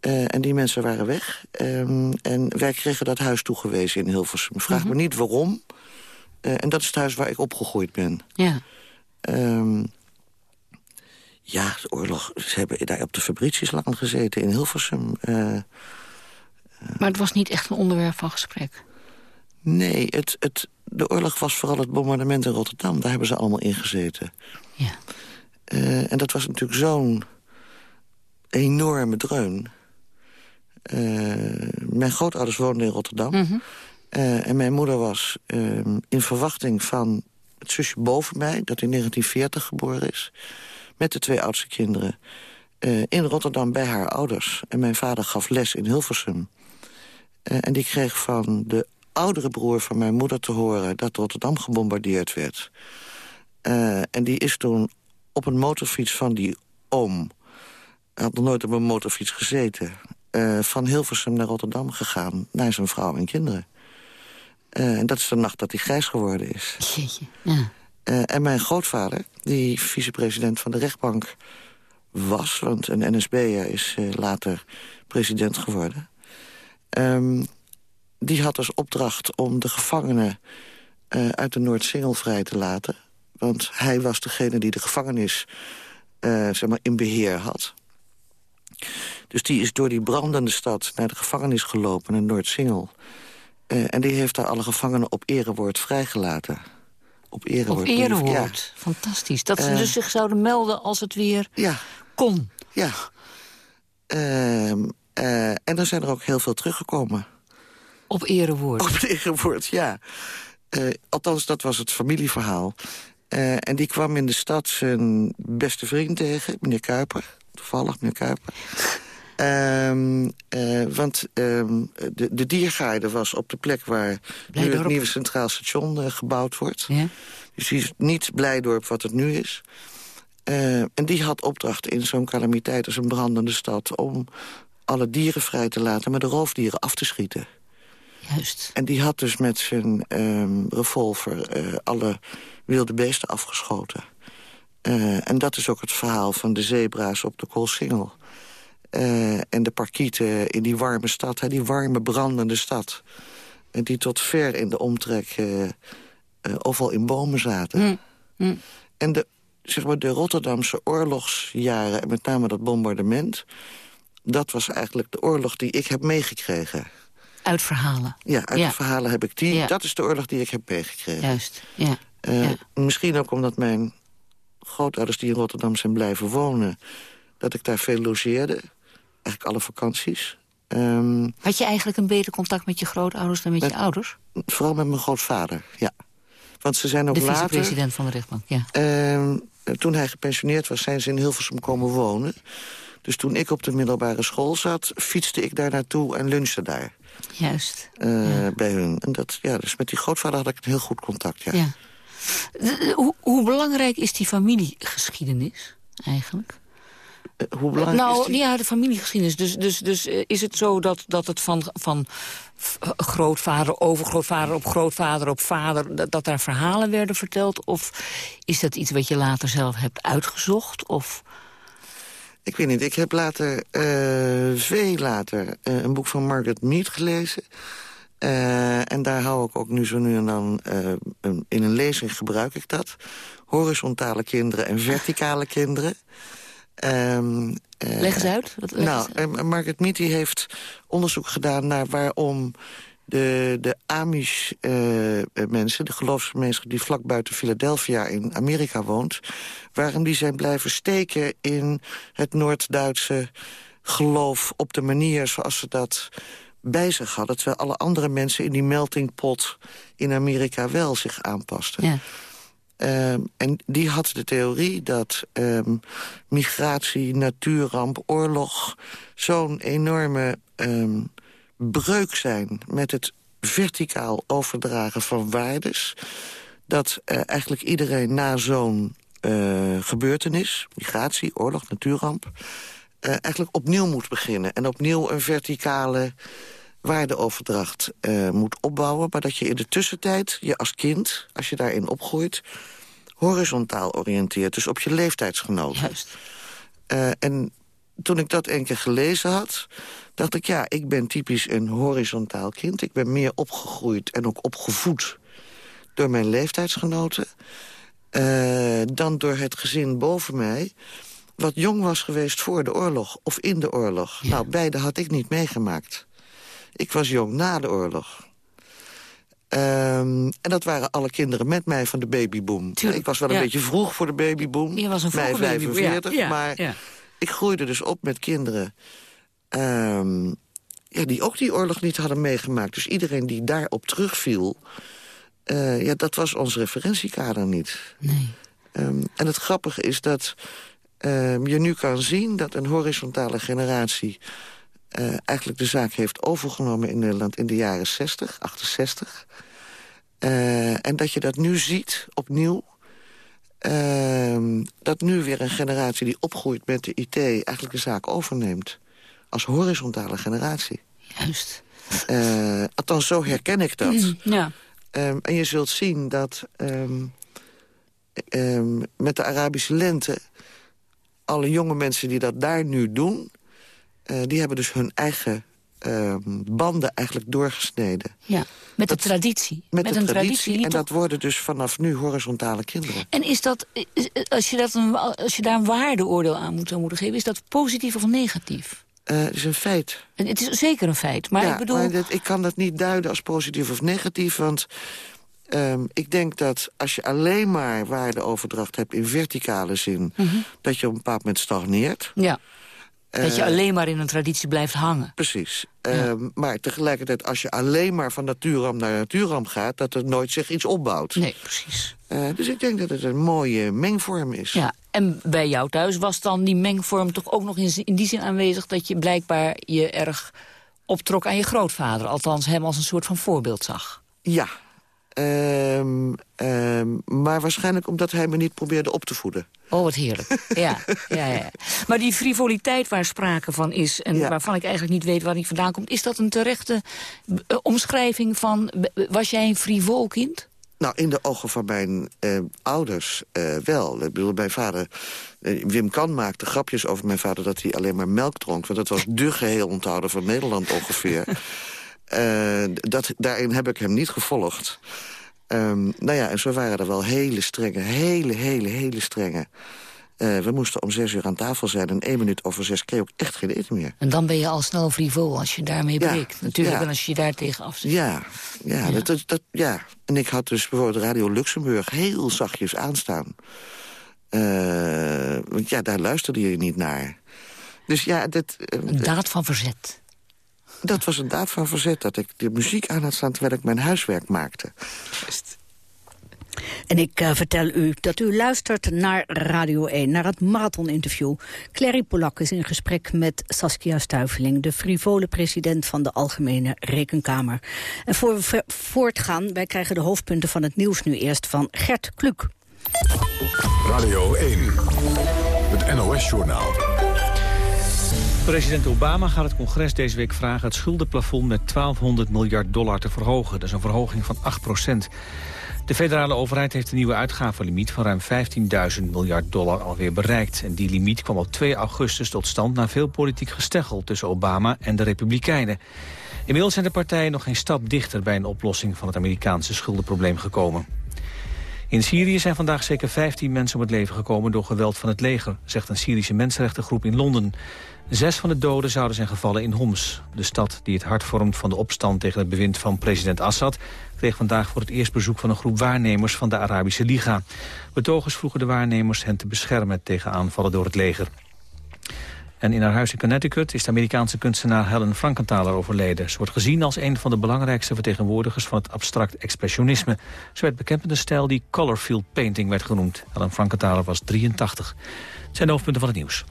Uh, en die mensen waren weg. Um, en wij kregen dat huis toegewezen in Hilversum. Vraag mm -hmm. me niet waarom. Uh, en dat is het huis waar ik opgegroeid ben. Ja. Um, ja, de oorlog. Ze hebben daar op de fabriekjes lang gezeten in Hilversum. Uh, maar het was niet echt een onderwerp van gesprek? Nee, het, het, de oorlog was vooral het bombardement in Rotterdam. Daar hebben ze allemaal in gezeten. Ja. en dat was natuurlijk zo'n enorme dreun. Uh, mijn grootouders woonden in Rotterdam. Mm -hmm. uh, en mijn moeder was uh, in verwachting van het zusje boven mij... dat in 1940 geboren is, met de twee oudste kinderen... in Rotterdam bij haar ouders. En mijn vader gaf les in Hilversum. en die kreeg van de oudere broer van mijn moeder te horen... dat Rotterdam gebombardeerd werd. en die is toen op een motorfiets van die oom... Hij had nog nooit op een motorfiets gezeten uh, van Hilversum naar Rotterdam gegaan... naar zijn vrouw en kinderen. Uh, en dat is de nacht dat hij grijs geworden is. *laughs* Jeetje, ja. Uh, en mijn grootvader, die vicepresident van de rechtbank was... want een NSB'er is later president geworden... Um, die had als opdracht om de gevangenen uit de Noordsingel vrij te laten. Want hij was degene die de gevangenis zeg maar, in beheer had... Dus die is door die brandende stad naar de gevangenis gelopen in Noordsingel. Uh, en die heeft daar alle gevangenen op erewoord vrijgelaten. Op erewoord. Op erewoord, ja. fantastisch. Dat ze uh, dus zich zouden melden als het weer ja. kon. Ja. Uh, en dan zijn er ook heel veel teruggekomen. Op erewoord? Op *laughs* erewoord, ja. Eh, althans, dat was het familieverhaal. en die kwam in de stad zijn beste vriend tegen, meneer Kuiper toevallig, meneer Kuiper. Um, uh, want um, de, de diergaarde was op de plek waar nu het nieuwe Centraal Station uh, gebouwd wordt. Ja. Dus die is niet Blijdorp wat het nu is. Uh, en die had opdracht in zo'n calamiteit als een brandende stad... om alle dieren vrij te laten, maar de roofdieren af te schieten. Juist. En die had dus met zijn um, revolver alle wilde beesten afgeschoten. Uh, en dat is ook het verhaal van de zebra's op de Koolsingel. Uh, en de parkieten in die warme stad, hè, die warme brandende stad. En die tot ver in de omtrek uh, overal in bomen zaten. Mm. Mm. En de, zeg maar, de Rotterdamse oorlogsjaren... en met name dat bombardement... dat was eigenlijk de oorlog die ik heb meegekregen. Uit verhalen? Ja, uit verhalen heb ik die. Dat is de oorlog die ik heb meegekregen. Juist, ja. Uh, Misschien ook omdat mijn grootouders die in Rotterdam zijn blijven wonen... dat ik daar veel logeerde. Eigenlijk alle vakanties. Um, Had je eigenlijk een beter contact met je grootouders dan met, met je ouders? Vooral met mijn grootvader, ja. Want ze zijn ook de later... De president van de rechtbank, ja. Uh, toen hij gepensioneerd was, zijn ze in Hilversum komen wonen. Dus toen ik op de middelbare school zat, fietste ik daar naartoe en lunchte daar. Juist. Uh, ja. Bij hun. En dat, ja, dus met die grootvader had ik een heel goed contact, ja. ja. Hoe, hoe belangrijk is die familiegeschiedenis eigenlijk? Uh, hoe belangrijk nou, is die? ja, de familiegeschiedenis. Dus, dus, dus uh, is het zo dat, dat het van, van grootvader, overgrootvader op grootvader op vader... Dat, dat daar verhalen werden verteld? Of is dat iets wat je later zelf hebt uitgezocht? Of... Ik weet niet, ik heb later, uh, veel later, een boek van Margaret Mead gelezen... Uh, en daar hou ik ook nu zo nu en dan... In een lezing gebruik ik dat. Horizontale kinderen en verticale kinderen. Um, uh, leg eens uit. Wat, leg nou, eens uit. Margaret Mead heeft onderzoek gedaan naar waarom... de, de Amish-mensen, de geloofsgemeenschap... die vlak buiten Philadelphia in Amerika woont... waarom die zijn blijven steken in het Noord-Duitse geloof... op de manier zoals ze dat bij zich hadden... terwijl alle andere mensen in die melting pot in Amerika wel zich aanpasten. Ja. Um, en die had de theorie dat um, migratie, natuurramp, oorlog... zo'n enorme um, breuk zijn met het verticaal overdragen van waardes... dat uh, eigenlijk iedereen na zo'n uh, gebeurtenis... migratie, oorlog, natuurramp... Uh, eigenlijk opnieuw moet beginnen. En opnieuw een verticale waardeoverdracht uh, moet opbouwen... maar dat je in de tussentijd je als kind, als je daarin opgroeit... horizontaal oriënteert, dus op je leeftijdsgenoten. Juist. Uh, en toen ik dat een keer gelezen had, dacht ik... ja, ik ben typisch een horizontaal kind. Ik ben meer opgegroeid en ook opgevoed door mijn leeftijdsgenoten... Uh, dan door het gezin boven mij wat jong was geweest voor de oorlog of in de oorlog. Ja. Nou, beide had ik niet meegemaakt. Ik was jong na de oorlog. Um, en dat waren alle kinderen met mij van de babyboom. Tuurlijk, ik was wel een ja. beetje vroeg voor de babyboom. Je was een vroege babyboom, 45, ja, ja, maar ik groeide dus op met kinderen... Um, ja, die ook die oorlog niet hadden meegemaakt. Dus iedereen die daarop terugviel... Uh, ja, dat was ons referentiekader niet. Nee. Um, en het grappige is dat je nu kan zien dat een horizontale generatie... Uh, eigenlijk de zaak heeft overgenomen in Nederland in de jaren 60, 68. Uh, en dat je dat nu ziet, opnieuw. Uh, dat nu weer een generatie die opgroeit met de IT... eigenlijk de zaak overneemt. Als horizontale generatie. Juist. Althans, zo herken ik dat. Mm, ja. Um, en je zult zien dat um, um, met de Arabische lente... alle jonge mensen die dat daar nu doen... Uh, die hebben dus hun eigen uh, banden eigenlijk doorgesneden. Ja, met Dat- de traditie. Met, de een traditie. en dat worden dus vanaf nu horizontale kinderen. En is dat, als je, dat een, als je daar een waardeoordeel aan moet, moeten geven... is dat positief of negatief? Uh, het is een feit. En Het is zeker een feit, maar ja, ik bedoel... maar ik kan dat niet duiden als positief of negatief. Want um, ik denk dat als je alleen maar waardeoverdracht hebt... in verticale zin, Mhm. dat je op een bepaald moment stagneert. ja, dat je Eh, alleen maar in een traditie blijft hangen. Precies. Ja. Um, maar tegelijkertijd, als je alleen maar van natuurramp naar natuurramp gaat... dat er nooit zich iets opbouwt. Nee, precies. Uh, dus ik denk dat het een mooie mengvorm is. Ja, en bij jou thuis was dan die mengvorm toch ook nog in, in die zin aanwezig... dat je blijkbaar je erg optrok aan je grootvader. Althans, hem als een soort van voorbeeld zag. Ja. Um, um, maar waarschijnlijk omdat hij me niet probeerde op te voeden. Oh, wat heerlijk. *laughs* Ja, ja, ja. Maar die frivoliteit waar sprake van is... en Ja. waarvan ik eigenlijk niet weet waar die vandaan komt... is dat een terechte eh, omschrijving van... was jij een frivol kind? Nou, in de ogen van mijn eh, ouders eh, wel. Ik bedoel, mijn vader... eh, Wim Kan maakte grapjes over mijn vader dat hij alleen maar melk dronk. Want dat was de geheel onthouder van Nederland ongeveer. *laughs* Eh, dat, daarin heb ik hem niet gevolgd. Ehm, nou ja, en zo waren er wel hele strenge, hele, hele, hele strenge... Uh, we moesten om zes uur aan tafel zijn en één minuut over zes kreeg ik echt geen eten meer. En dan ben je al snel frivol als je daarmee breekt. Natuurlijk, en als je daar tegen afzet. Ja, ja, ja. Dat, dat, ja, en ik had dus bijvoorbeeld Radio Luxemburg heel zachtjes aanstaan. Uh, want ja, daar luisterde je niet naar. Dus ja, dat... Uh, een daad van verzet. Dat was een daad van verzet, dat ik de muziek aan had staan... terwijl ik mijn huiswerk maakte. En ik uh, vertel u dat u luistert naar Radio 1, naar het marathoninterview. Clary Polak is in gesprek met Saskia Stuiveling... de frivole president van de Algemene Rekenkamer. En voor we voortgaan, wij krijgen de hoofdpunten van het nieuws nu eerst van Gert Kluk. Radio 1, het NOS-journaal. President Obama gaat het congres deze week vragen... het schuldenplafond met 1200 miljard dollar te verhogen. Dat is een verhoging van 8 procent. De federale overheid heeft een nieuwe uitgavenlimiet van ruim 15.000 miljard dollar alweer bereikt. En die limiet kwam op 2 augustus tot stand na veel politiek gesteggel tussen Obama en de Republikeinen. Inmiddels zijn de partijen nog geen stap dichter bij een oplossing van het Amerikaanse schuldenprobleem gekomen. In Syrië zijn vandaag zeker 15 mensen om het leven gekomen door geweld van het leger, zegt een Syrische mensenrechtengroep in Londen. Zes van de doden zouden zijn gevallen in Homs, de stad die het hart vormt van de opstand tegen het bewind van president Assad, kreeg vandaag voor het eerst bezoek van een groep waarnemers van de Arabische Liga. Betogers vroegen de waarnemers hen te beschermen tegen aanvallen door het leger. En in haar huis in Connecticut is de Amerikaanse kunstenaar Helen Frankenthaler overleden. Ze wordt gezien als een van de belangrijkste vertegenwoordigers van het abstract expressionisme. Ze werd bekend met een stijl die colorfield painting werd genoemd. Helen Frankenthaler was 83. Het zijn de hoofdpunten van het nieuws.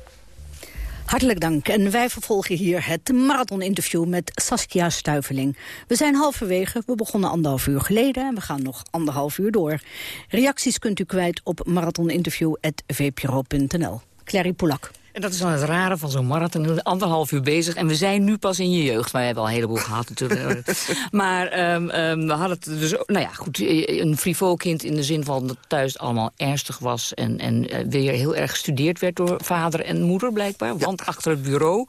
Hartelijk dank. En wij vervolgen hier het marathoninterview met Saskia Stuiveling. We zijn halverwege, we begonnen anderhalf uur geleden... en we gaan nog anderhalf uur door. Reacties kunt u kwijt op marathoninterview.vpro.nl. Clary Polak. En dat is dan het rare van zo'n marathon. Anderhalf uur bezig en we zijn nu pas in je jeugd. Maar we hebben al een heleboel gehad natuurlijk. *laughs* maar um, um, we hadden het dus... Nou ja, goed, een frivol kind in de zin van dat thuis allemaal ernstig was... en, en uh, weer heel erg gestudeerd werd door vader en moeder blijkbaar. Want achter het bureau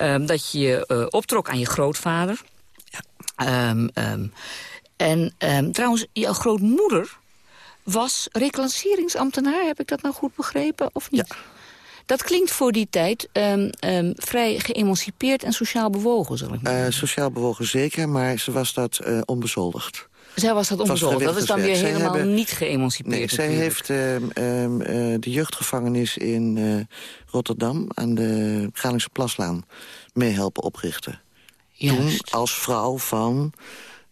um, dat je je uh, optrok aan je grootvader. Ja. en trouwens, jouw grootmoeder was reclasseringsambtenaar. Heb ik dat nou goed begrepen of niet? Ja. Dat klinkt voor die tijd um, um, vrij geëmancipeerd en sociaal bewogen, zal ik maar uh, Sociaal bewogen zeker, maar ze was dat uh, onbezoldigd. Zij was dat onbezoldigd. Dat is dan weer helemaal hebben, niet geëmancipeerd. Nee, zij heeft uh, de jeugdgevangenis in Rotterdam... aan de Kralingse Plaslaan mee helpen oprichten. Juist. Toen als vrouw van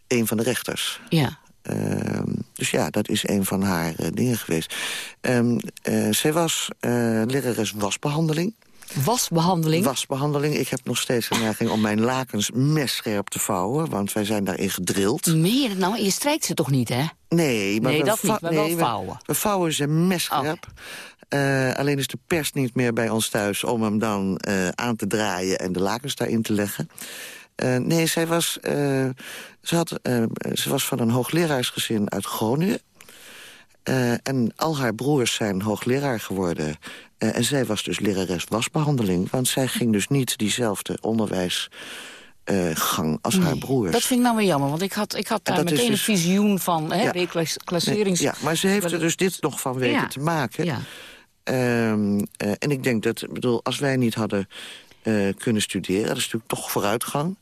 een van de rechters. Ja. Uh, dus ja, dat is een van haar uh, dingen geweest. Um, uh, zij was uh, lerares wasbehandeling. Wasbehandeling? Wasbehandeling. Ik heb nog steeds een neiging om mijn lakens messcherp te vouwen. Want wij zijn daarin gedrild. Dat nou? Je strijkt ze toch niet, hè? Nee, maar nee, we, dat niet, maar nee, wel vouwen. We, we vouwen ze messcherp. Oh. alleen is de pers niet meer bij ons thuis om hem dan aan te draaien... en de lakens daarin te leggen. Uh, nee, zij was, uh, ze, had, uh, ze was van een hoogleraarsgezin uit Groningen. en al haar broers zijn hoogleraar geworden. en zij was dus lerares wasbehandeling. Want zij ging dus niet diezelfde onderwijs... gang als nee, haar broers. Dat vind ik nou weer jammer, want ik had, ik had daar meteen dus, een visioen van hè, ja, reclasserings... Nee, ja, maar ze heeft er dus dit nog van weten ja, te maken. Ja. Um, en ik denk dat, bedoel, als wij niet hadden uh, kunnen studeren. Dat is natuurlijk toch vooruitgang.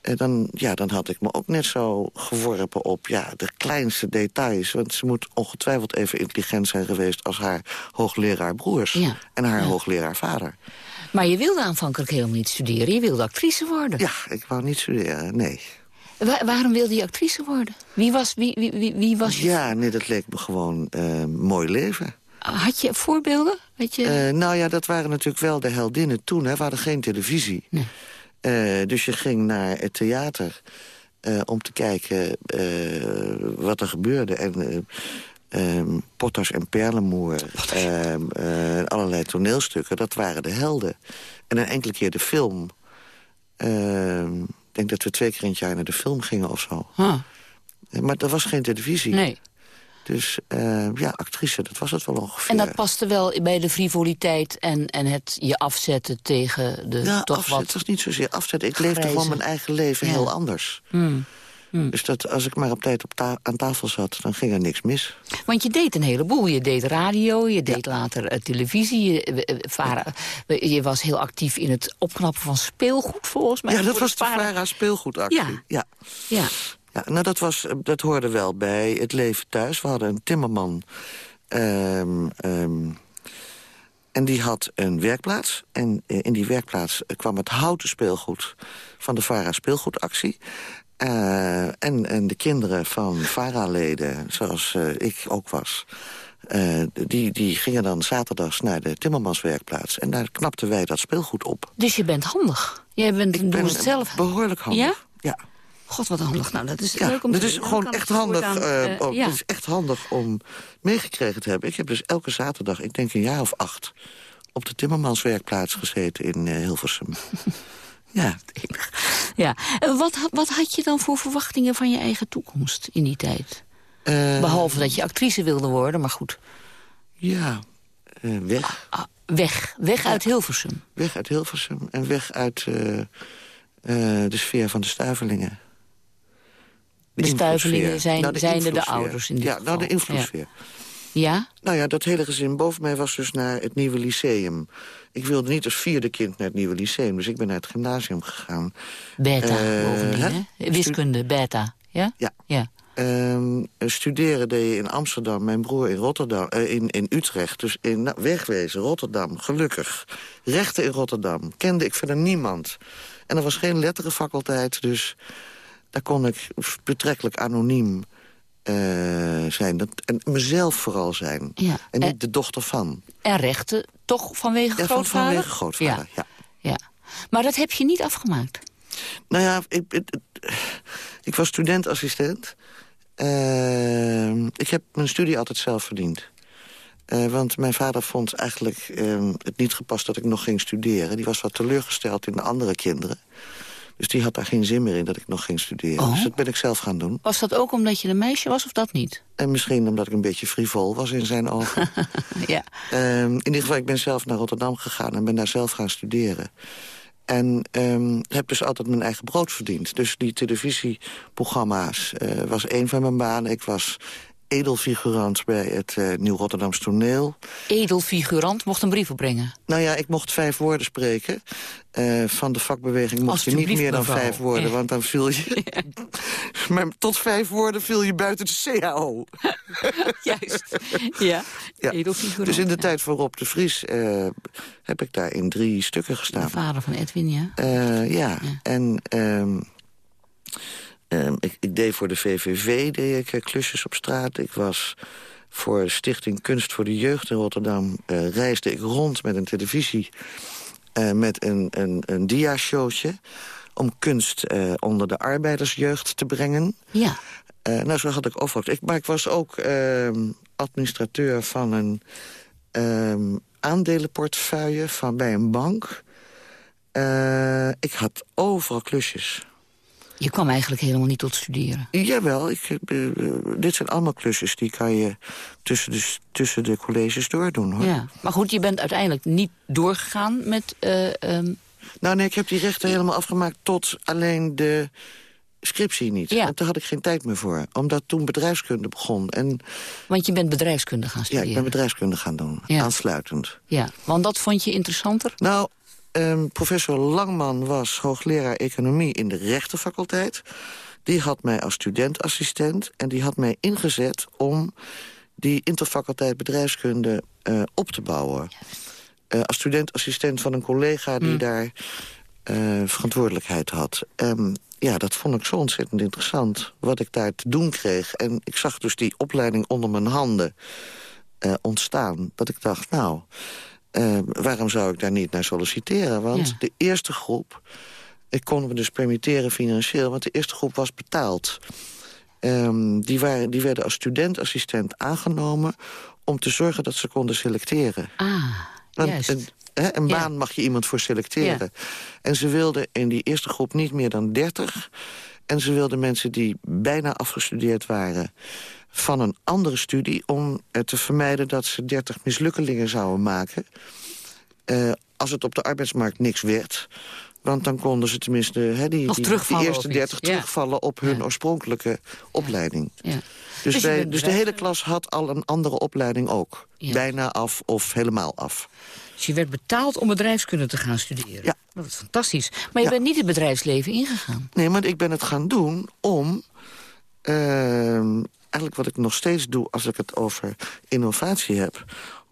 En dan, ja, dan had ik me ook net zo geworpen op ja, de kleinste details. Want ze moet ongetwijfeld even intelligent zijn geweest... als haar hoogleraar broers ja. en haar ja. hoogleraar vader. Maar je wilde aanvankelijk helemaal niet studeren. Je wilde actrice worden. Ja, ik wou niet studeren, nee. Wa waarom wilde je actrice worden? Wie was, wie, wie, wie, wie was je? Ja, nee, dat leek me gewoon uh, mooi leven. Had je voorbeelden? Weet je? Uh, nou ja, dat waren natuurlijk wel de heldinnen toen. Hè. We hadden geen televisie. Nee. Uh, dus je ging naar het theater uh, om te kijken wat er gebeurde. En um, Potters en Perlemoer, um, allerlei toneelstukken, dat waren de helden. En een enkele keer de film. Ehm, ik denk dat we twee keer in het jaar naar de film gingen of zo. Huh. Maar er was geen televisie. Nee. Dus uh, ja, actrice, dat was het wel ongeveer. En dat paste wel bij de frivoliteit en, en het je afzetten tegen de ja, toch afzet, wat... was niet zozeer afzetten. Ik leefde gewoon mijn eigen leven ja. heel anders. Hmm. Hmm. Dus dat, als ik maar op tijd op ta aan tafel zat, dan ging er niks mis. Want je deed een heleboel. Je deed radio, je deed later uh, televisie. Je, uh, varen, je, was heel actief in het opknappen van speelgoed, volgens mij. Ja, dat was de Vara speelgoedactie. Ja. ja. ja. Ja, nou, dat, was, dat hoorde wel bij het leven thuis. We hadden een timmerman. Um, um, en die had een werkplaats. En in die werkplaats kwam het houten speelgoed van de VARA speelgoedactie. Uh, en, en de kinderen van VARA-leden, zoals uh, ik ook was... Uh, die, die gingen dan zaterdags naar de timmermanswerkplaats. En daar knapten wij dat speelgoed op. Dus je bent handig? Jij bent, ik ben het zelf? behoorlijk handig. Ja? Ja. God, wat handig. Nou, dat is ja, leuk om te Het is gewoon echt handig, uh, oh, ja. is echt handig om meegekregen te hebben. Ik heb dus elke zaterdag, ik denk een jaar of acht... op de Timmermanswerkplaats gezeten in uh, Hilversum. *laughs* ja. ja. Wat, wat had je dan voor verwachtingen van je eigen toekomst in die tijd? Eh, Behalve dat je actrice wilde worden, maar goed. Ja, weg. Ah, weg. Weg ja. uit Hilversum. Weg uit Hilversum en weg uit de sfeer van de stuivelingen. De, stuivelingen zijn, nou, de zijn de, de ouders in dit Ja, geval. nou de invloedssfeer. Ja. ja? Nou ja, dat hele gezin boven mij was dus naar het nieuwe lyceum. Ik wilde niet als vierde kind naar het nieuwe lyceum, dus ik ben naar het gymnasium gegaan. Beta, Uh, bovendien, hè? Wiskunde, beta, ja? Ja. ja. Uh, studeren deed je in Amsterdam, mijn broer in Rotterdam, uh, in, in Utrecht. Dus in nou, wegwezen, Rotterdam, gelukkig. Rechten in Rotterdam, kende ik verder niemand. En er was geen letterenfaculteit, dus daar kon ik betrekkelijk anoniem uh, zijn. Dat, en mezelf vooral zijn. Ja. En niet de dochter van. En rechten toch vanwege ja, grootvader? Van, vanwege grootvader, ja. ja. ja. Maar dat heb je niet afgemaakt? Nou ja, ik, ik, ik was studentassistent. Uh, ik heb mijn studie altijd zelf verdiend. Uh, want mijn vader vond eigenlijk uh, het niet gepast dat ik nog ging studeren. Die was wat teleurgesteld in de andere kinderen. Dus die had daar geen zin meer in dat ik nog ging studeren. Oh. Dus dat ben ik zelf gaan doen. Was dat ook omdat je een meisje was of dat niet? En misschien omdat ik een beetje frivol was in zijn ogen. *laughs* ja. uh, in ieder geval, ik ben zelf naar Rotterdam gegaan en ben daar zelf gaan studeren. En um, heb dus altijd mijn eigen brood verdiend. Dus die televisieprogramma's uh, was een van mijn banen. Ik was edelfigurant bij het uh, Nieuw Rotterdams Toneel. Edelfigurant mocht een brief opbrengen? Nou ja, ik mocht vijf woorden spreken. Uh, van de vakbeweging mocht je niet meer dan mevrouw. vijf woorden, want dan viel je... Ja. *laughs* maar tot vijf woorden viel je buiten de CAO. *laughs* Juist, ja. ja. Edelfigurant. Dus in de ja. tijd van Rob de Vries uh, heb ik daar in drie stukken gestaan. De vader van Edwin, ja. Ja. ja, en... Um, Um, ik, ik, deed voor de VVV deed ik, klusjes op straat. Ik was voor Stichting Kunst voor de Jeugd in Rotterdam... Uh, reisde ik rond met een televisie uh, met een, een, een dia-showtje... om kunst uh, onder de arbeidersjeugd te brengen. Ja. nou, zo had ik overal. Ik, maar ik was ook administrateur van een um, aandelenportefeuille van, bij een bank. ik had overal klusjes. Je kwam eigenlijk helemaal niet tot studeren. Jawel, ik, uh, dit zijn allemaal klusjes die kan je tussen de, tussen de colleges doordoen. Hoor. Ja, maar goed, je bent uiteindelijk niet doorgegaan met... Uh, um... Nou nee, ik heb die rechten helemaal afgemaakt tot alleen de scriptie niet. Ja. Want daar had ik geen tijd meer voor. Omdat toen bedrijfskunde begon. En, want je bent bedrijfskunde gaan studeren? Ja, ik ben bedrijfskunde gaan doen, ja. aansluitend. Ja, want dat vond je interessanter? Nou, Um, professor Langman was hoogleraar economie in de rechtenfaculteit. Die had mij als studentassistent en die had mij ingezet om die interfaculteit bedrijfskunde uh, op te bouwen. Uh, als studentassistent van een collega die mm. daar uh, verantwoordelijkheid had. Um, ja, dat vond ik zo ontzettend interessant, wat ik daar te doen kreeg. En ik zag dus die opleiding onder mijn handen ontstaan. Dat ik dacht, nou... Uh, waarom zou ik daar niet naar solliciteren? Want ja. de eerste groep, ik kon me dus permitteren financieel... want de eerste groep was betaald. Um, die, waren, die werden als studentassistent aangenomen... om te zorgen dat ze konden selecteren. Ah, juist. Een, baan ja. mag je iemand voor selecteren. Ja. En ze wilden in die eerste groep niet meer dan 30... en ze wilden mensen die bijna afgestudeerd waren van een andere studie... om te vermijden dat ze 30 mislukkelingen zouden maken. Uh, als het op de arbeidsmarkt niks werd... Want dan konden ze tenminste hè, die, die, terugvallen die eerste op iets, dertig ja. terugvallen op hun Ja. oorspronkelijke opleiding. Ja. Dus, Dus wij, dus de hele klas had al een andere opleiding ook. Bijna af of helemaal af. Dus je werd betaald om bedrijfskunde te gaan studeren. Ja. Dat is fantastisch. Maar je bent niet het bedrijfsleven ingegaan. Nee, maar ik ben het gaan doen om... ehm, eigenlijk wat ik nog steeds doe als ik het over innovatie heb...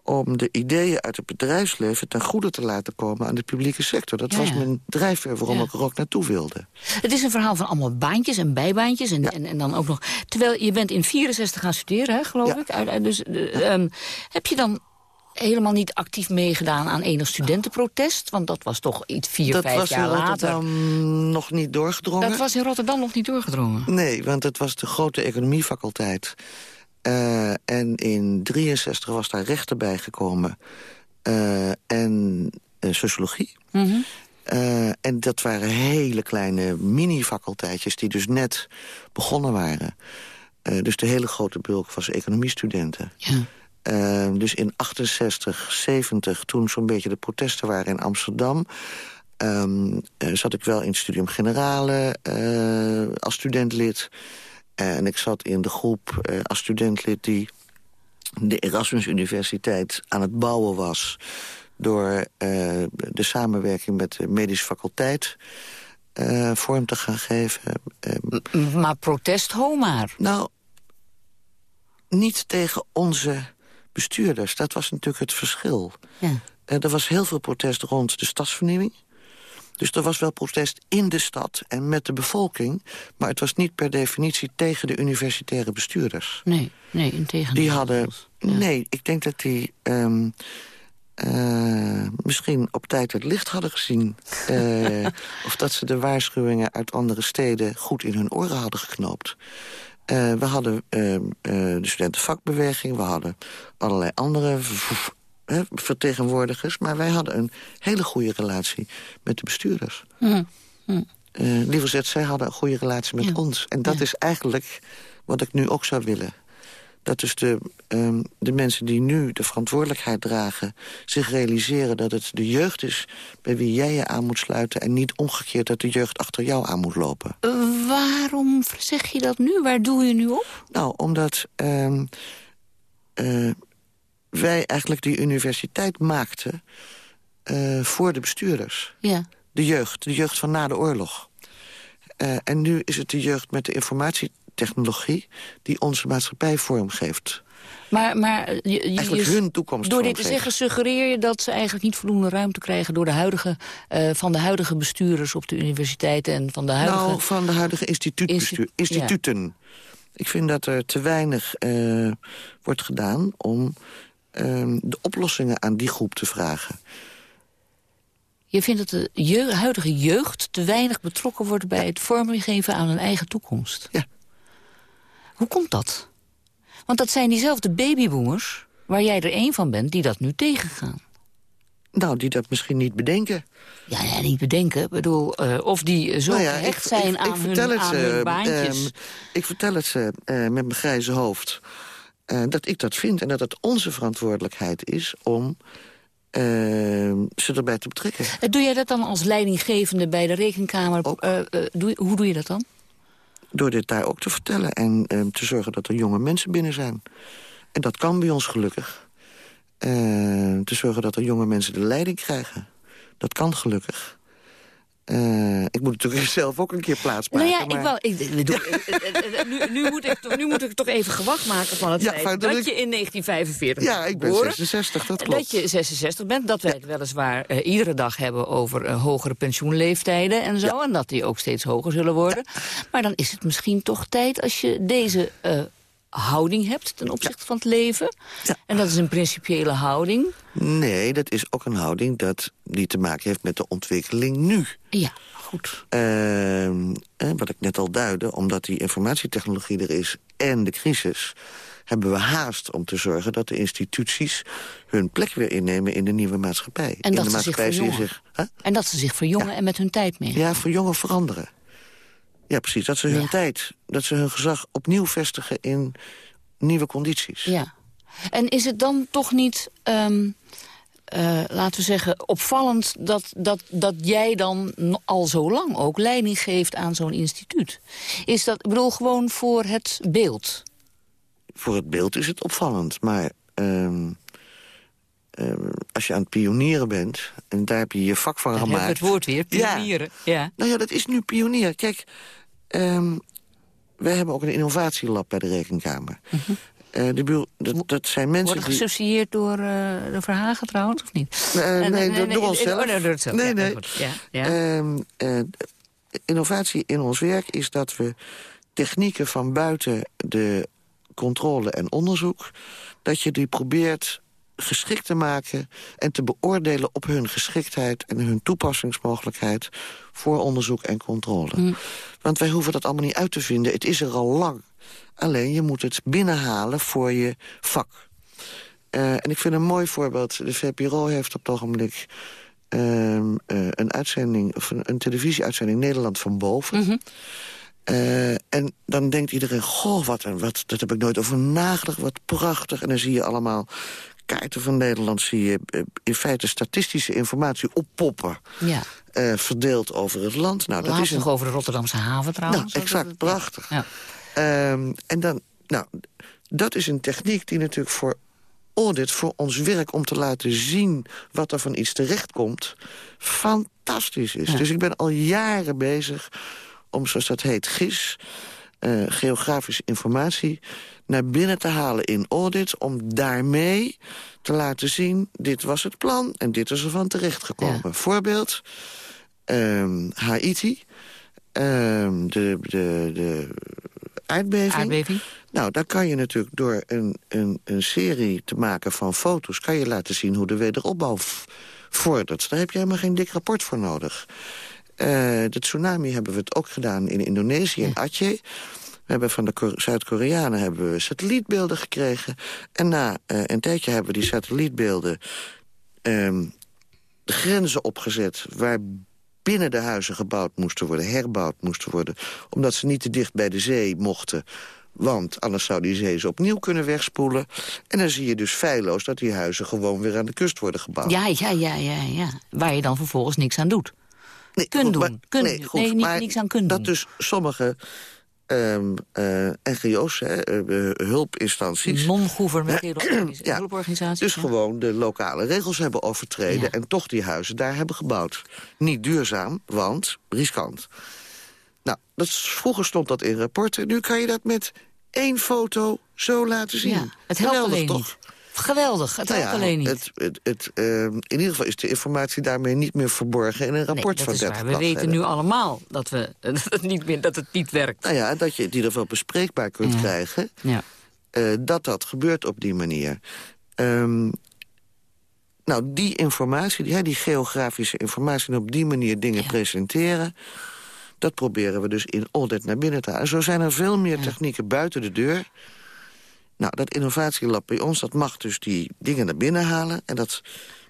om de ideeën uit het bedrijfsleven ten goede te laten komen aan de publieke sector. Dat Ja, was mijn drijfveer waarom Ja. ik er ook naartoe wilde. Het is een verhaal van allemaal baantjes en bijbaantjes. En, Ja. en, en dan ook nog... Terwijl je bent in 64 gaan studeren, hè, geloof ik. Dus, eh, ehm, heb je dan helemaal niet actief meegedaan aan enig studentenprotest? Want dat was toch iets vier, dat vijf was in jaar later. Rotterdam nog niet doorgedrongen. Dat was in Rotterdam nog niet doorgedrongen. Nee, want het was de grote economiefaculteit. Eh, en in 63 was daar rechten bijgekomen. eh en eh, sociologie. Mhm. En dat waren hele kleine mini-faculteitjes... die dus net begonnen waren. Dus de hele grote bulk was economiestudenten. Ja. Eh, dus in 68, 70, toen zo'n beetje de protesten waren in Amsterdam... ehm, eh, zat ik wel in het Studium Generale eh, als studentlid. en ik zat in de groep eh, als studentlid die de Erasmus Universiteit aan het bouwen was... door de samenwerking met de medische faculteit vorm te gaan geven. Eh, M- Maar protest, ho maar. nou, niet tegen onze bestuurders. Dat was natuurlijk het verschil. Ja. Eh, er was heel veel protest rond de stadsvernieuwing. Dus er was wel protest in de stad en met de bevolking... maar het was niet per definitie tegen de universitaire bestuurders. Nee, nee, in tegendeel. Die hadden... Ja. Nee, ik denk dat die... ehm, eh, misschien op tijd het licht hadden gezien. *laughs* Eh, of dat ze de waarschuwingen uit andere steden goed in hun oren hadden geknoopt. Eh, we hadden ehm, eh, de studentenvakbeweging, we hadden allerlei andere vertegenwoordigers... maar wij hadden een hele goede relatie met de bestuurders. Hm, Eh, liever gezegd, zij hadden een goede relatie met Ja. ons. En dat Ja. is eigenlijk wat ik nu ook zou willen. Dat dus de, ehm, de mensen die nu de verantwoordelijkheid dragen... zich realiseren dat het de jeugd is bij wie jij je aan moet sluiten... en niet omgekeerd dat de jeugd achter jou aan moet lopen. Waarom zeg je dat nu? Waar doe je nu op? Nou, omdat ehm, eh, wij eigenlijk die universiteit maakten... eh, voor de bestuurders. Ja. De jeugd, de jeugd van na de oorlog. Eh, en nu is het de jeugd met de informatietechnologie... die onze maatschappij vormgeeft. Maar, maar je, je- Eigenlijk je- hun toekomst door dit te zeggen suggereer je dat ze eigenlijk niet voldoende ruimte krijgen... Door de huidige, eh, van de huidige bestuurders op de universiteiten en van de huidige... Nou, van de huidige instituutbestuur, Insti- ja. instituten. Ik vind dat er te weinig eh, wordt gedaan om ehm, de oplossingen aan die groep te vragen. Je vindt dat de huidige jeugd te weinig betrokken wordt... bij het vormgeven aan hun eigen toekomst. Ja. Hoe komt dat? Want dat zijn diezelfde babyboomers, waar jij er één van bent... die dat nu tegengaan. Nou, die dat misschien niet bedenken. Ja, ja niet bedenken. Ik bedoel, eh, of die zo Nou ja, gehecht ik- zijn ik- aan, ik hun, het aan ze, hun baantjes. ehm, ik vertel het ze eh, met mijn grijze hoofd. eh, dat ik dat vind en dat het onze verantwoordelijkheid is... om ehm, ze erbij te betrekken. Doe jij dat dan als leidinggevende bij de rekenkamer? Doe, hoe doe je dat dan? Door dit daar ook te vertellen en ehm, te zorgen dat er jonge mensen binnen zijn. En dat kan bij ons gelukkig. Eh, te zorgen dat er jonge mensen de leiding krijgen. Dat kan gelukkig. Eh, ik moet natuurlijk *laughs* zelf ook een keer plaatsmaken. nou ja, maar- ik wou, ik, nu, nu, moet ik, toch- nu moet ik toch even gewacht maken van het Ja, feit dat ik- je in 1945 Ja, ik ben geboren, 66, dat klopt. Dat je 66 bent, dat wij het weliswaar eh, iedere dag hebben over eh, hogere pensioenleeftijden en zo. En dat die ook steeds hoger zullen worden. Maar dan is het misschien toch tijd als je deze houding hebt ten opzichte van het leven. Ja. En dat is een principiële houding. Nee, dat is ook een houding dat, die te maken heeft met de ontwikkeling nu. Ja, goed. Ehm, eh, wat ik net al duidde, omdat die informatietechnologie er is en de crisis... hebben we haast om te zorgen dat de instituties hun plek weer innemen in de nieuwe maatschappij. En in dat de ze zich maatschappij verjongen. zich. Hè? En dat ze zich verjongen en met hun tijd mee. Ja, voor jongen veranderen. Ja, precies. Dat ze hun Ja. tijd, dat ze hun gezag opnieuw vestigen in nieuwe condities. Ja. En is het dan toch niet... ehm, eh, laten we zeggen, opvallend dat, dat, dat jij dan al zo lang ook leiding geeft aan zo'n instituut. Is dat, ik bedoel, gewoon voor het beeld? Voor het beeld is het opvallend, maar... Ehm, ehm, als je aan het pionieren bent, en daar heb je je vak van Dan gemaakt... het woord weer, pionieren. Ja. Nou ja, dat is nu pionier. Kijk, um, wij hebben ook een innovatielab bij de Rekenkamer. Uh, de bureau, dat, dat, zijn mensen Wordt gesubsidieerd door uh, de Verhagen trouwens, of niet? Nee, nee, nee, door onszelf. Oh, door onszelf. Nee, nee. Ja, ja. Uh, innovatie in ons werk is dat we technieken van buiten de controle en onderzoek... dat je die probeert geschikt te maken en te beoordelen op hun geschiktheid... en hun toepassingsmogelijkheid voor onderzoek en controle. Mm. Want wij hoeven dat allemaal niet uit te vinden. Het is er al lang. Alleen je moet het binnenhalen voor je vak. Uh, en ik vind een mooi voorbeeld. De VPRO heeft op het ogenblik uh, uh, een uitzending... of een, een televisieuitzending Nederland van boven... Mm -hmm. Uh, en dan denkt iedereen, goh, wat, wat, dat heb ik nooit over nagedacht, wat prachtig. En dan zie je allemaal kaarten van Nederland zie je uh, in feite statistische informatie oppoppen. Ja. Uh, verdeeld over het land. Nou, dat is nog over de Rotterdamse haven trouwens. Nou, exact, prachtig. Ja. Um, en dan, nou, dat is een techniek die natuurlijk voor audit, voor ons werk... om te laten zien wat er van iets terechtkomt, fantastisch is. Ja. Dus ik ben al jaren bezig om, zoals dat heet, GIS... Uh, geografische informatie naar binnen te halen in audit... om daarmee te laten zien, dit was het plan en dit is er van terechtgekomen. Ja. Voorbeeld, um, Haiti, um, de, de, de aardbeving. aardbeving. Nou, daar kan je natuurlijk door een, een, een serie te maken van foto's... kan je laten zien hoe de wederopbouw vordert. Daar heb je helemaal geen dik rapport voor nodig. Uh, de tsunami hebben we het ook gedaan in Indonesië, in Aceh. We hebben van de Zuid-Koreanen hebben we satellietbeelden gekregen. En na uh, een tijdje hebben we die satellietbeelden... Um, de grenzen opgezet waar binnen de huizen gebouwd moesten worden... herbouwd moesten worden, omdat ze niet te dicht bij de zee mochten... Want anders zou die zee ze opnieuw kunnen wegspoelen. En dan zie je dus feilloos dat die huizen gewoon weer aan de kust worden gebouwd. Ja, ja, ja, ja, ja. Waar je dan vervolgens niks aan doet. Nee, kunt doen. Maar, Kun, nee, goed, nee, maar niks aan kunt dat doen. dus sommige um, uh, NGO's, hè, uh, hulpinstanties... Non-gouvernementele *coughs* ja, hulporganisaties. Dus ja. gewoon de lokale regels hebben overtreden... Ja. en toch die huizen daar hebben gebouwd. Niet duurzaam, want riskant. Nou, dat, is- vroeger stond dat in rapporten. Nu kan je dat met één foto zo laten zien. Ja, het helpt Geweldig, alleen toch? niet. Geweldig, het Nou ja, alleen niet. Het, het, het, ehm, in ieder geval is de informatie daarmee niet meer verborgen... in een rapport nee, dat van is 30 waar. We weten nu allemaal dat, we, *laughs* dat, het niet meer, dat het niet werkt. Nou ja, dat je het in ieder geval bespreekbaar kunt Ja. krijgen... Ja. eh, dat dat gebeurt op die manier. Ehm, nou, die informatie, die, die geografische informatie... en op die manier dingen Ja. presenteren... dat proberen we dus in audit naar binnen te halen. Zo zijn er veel meer technieken buiten de deur. Nou, dat innovatielab bij ons, dat mag dus die dingen naar binnen halen... en dat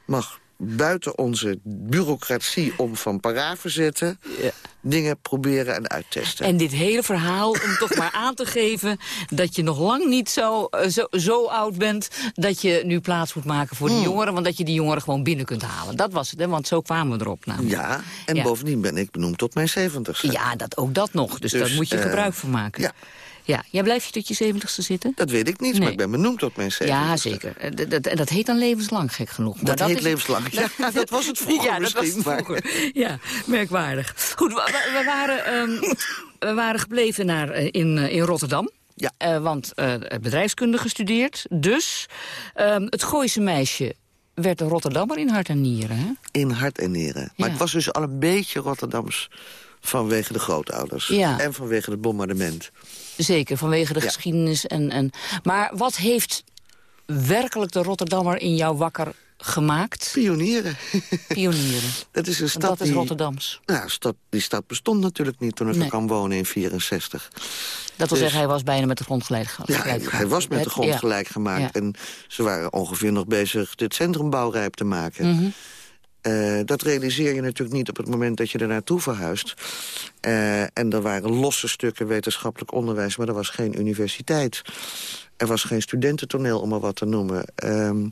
mag buiten onze bureaucratie om van paraven zetten... Ja. dingen proberen en uittesten. En dit hele verhaal om toch maar aan te geven... dat je nog lang niet zo, eh, zo, zo oud bent... dat je nu plaats moet maken voor die Hmm. jongeren... want dat je die jongeren gewoon binnen kunt halen. Dat was het, hè, want zo kwamen we erop namelijk. Ja, en Ja. bovendien ben ik benoemd tot mijn zeventigste. Ja, dat, ook dat nog. Dus, Dus, daar moet je eh, gebruik van maken. ja. Ja. Jij blijft je tot je zeventigste zitten? Dat weet ik niet, Nee. maar ik ben benoemd tot mijn zeventigste. Ja, zeker. En dat, dat, heet dan levenslang, gek genoeg. Maar Dat, heet levenslang. *laughs* Ja, dat was het vroeger ja, dat was misschien. het vroeger. Ja, merkwaardig. Goed, we, waren, ehm, we waren gebleven naar, eh, in, eh, in Rotterdam. Ja. Eh, want eh, bedrijfskunde gestudeerd. Dus ehm, het Gooise meisje werd een Rotterdammer in hart en nieren. Hè? In hart en nieren. Maar Ja. het was dus al een beetje Rotterdams vanwege de grootouders. Ja. En vanwege het bombardement. Zeker, vanwege de Ja. geschiedenis. En, en, maar wat heeft werkelijk de Rotterdammer in jou wakker gemaakt? Pionieren. *laughs* Pionieren. dat is een stad dat is die... Rotterdams. Nou, stad, die stad bestond natuurlijk niet toen ik Nee. er kwam wonen in 64. Dat wil Dus- zeggen, hij was bijna met de grond gelijk ge- Ja, hij, gemaakt. hij was met de grond gelijk gemaakt. Ja. En ze waren ongeveer nog bezig dit centrum bouwrijp te maken. Mhm. Eh, dat realiseer je natuurlijk niet op het moment dat je er naartoe verhuist. Eh, en er waren losse stukken wetenschappelijk onderwijs... maar er was geen universiteit. Er was geen studententoneel, om maar wat te noemen. Ehm,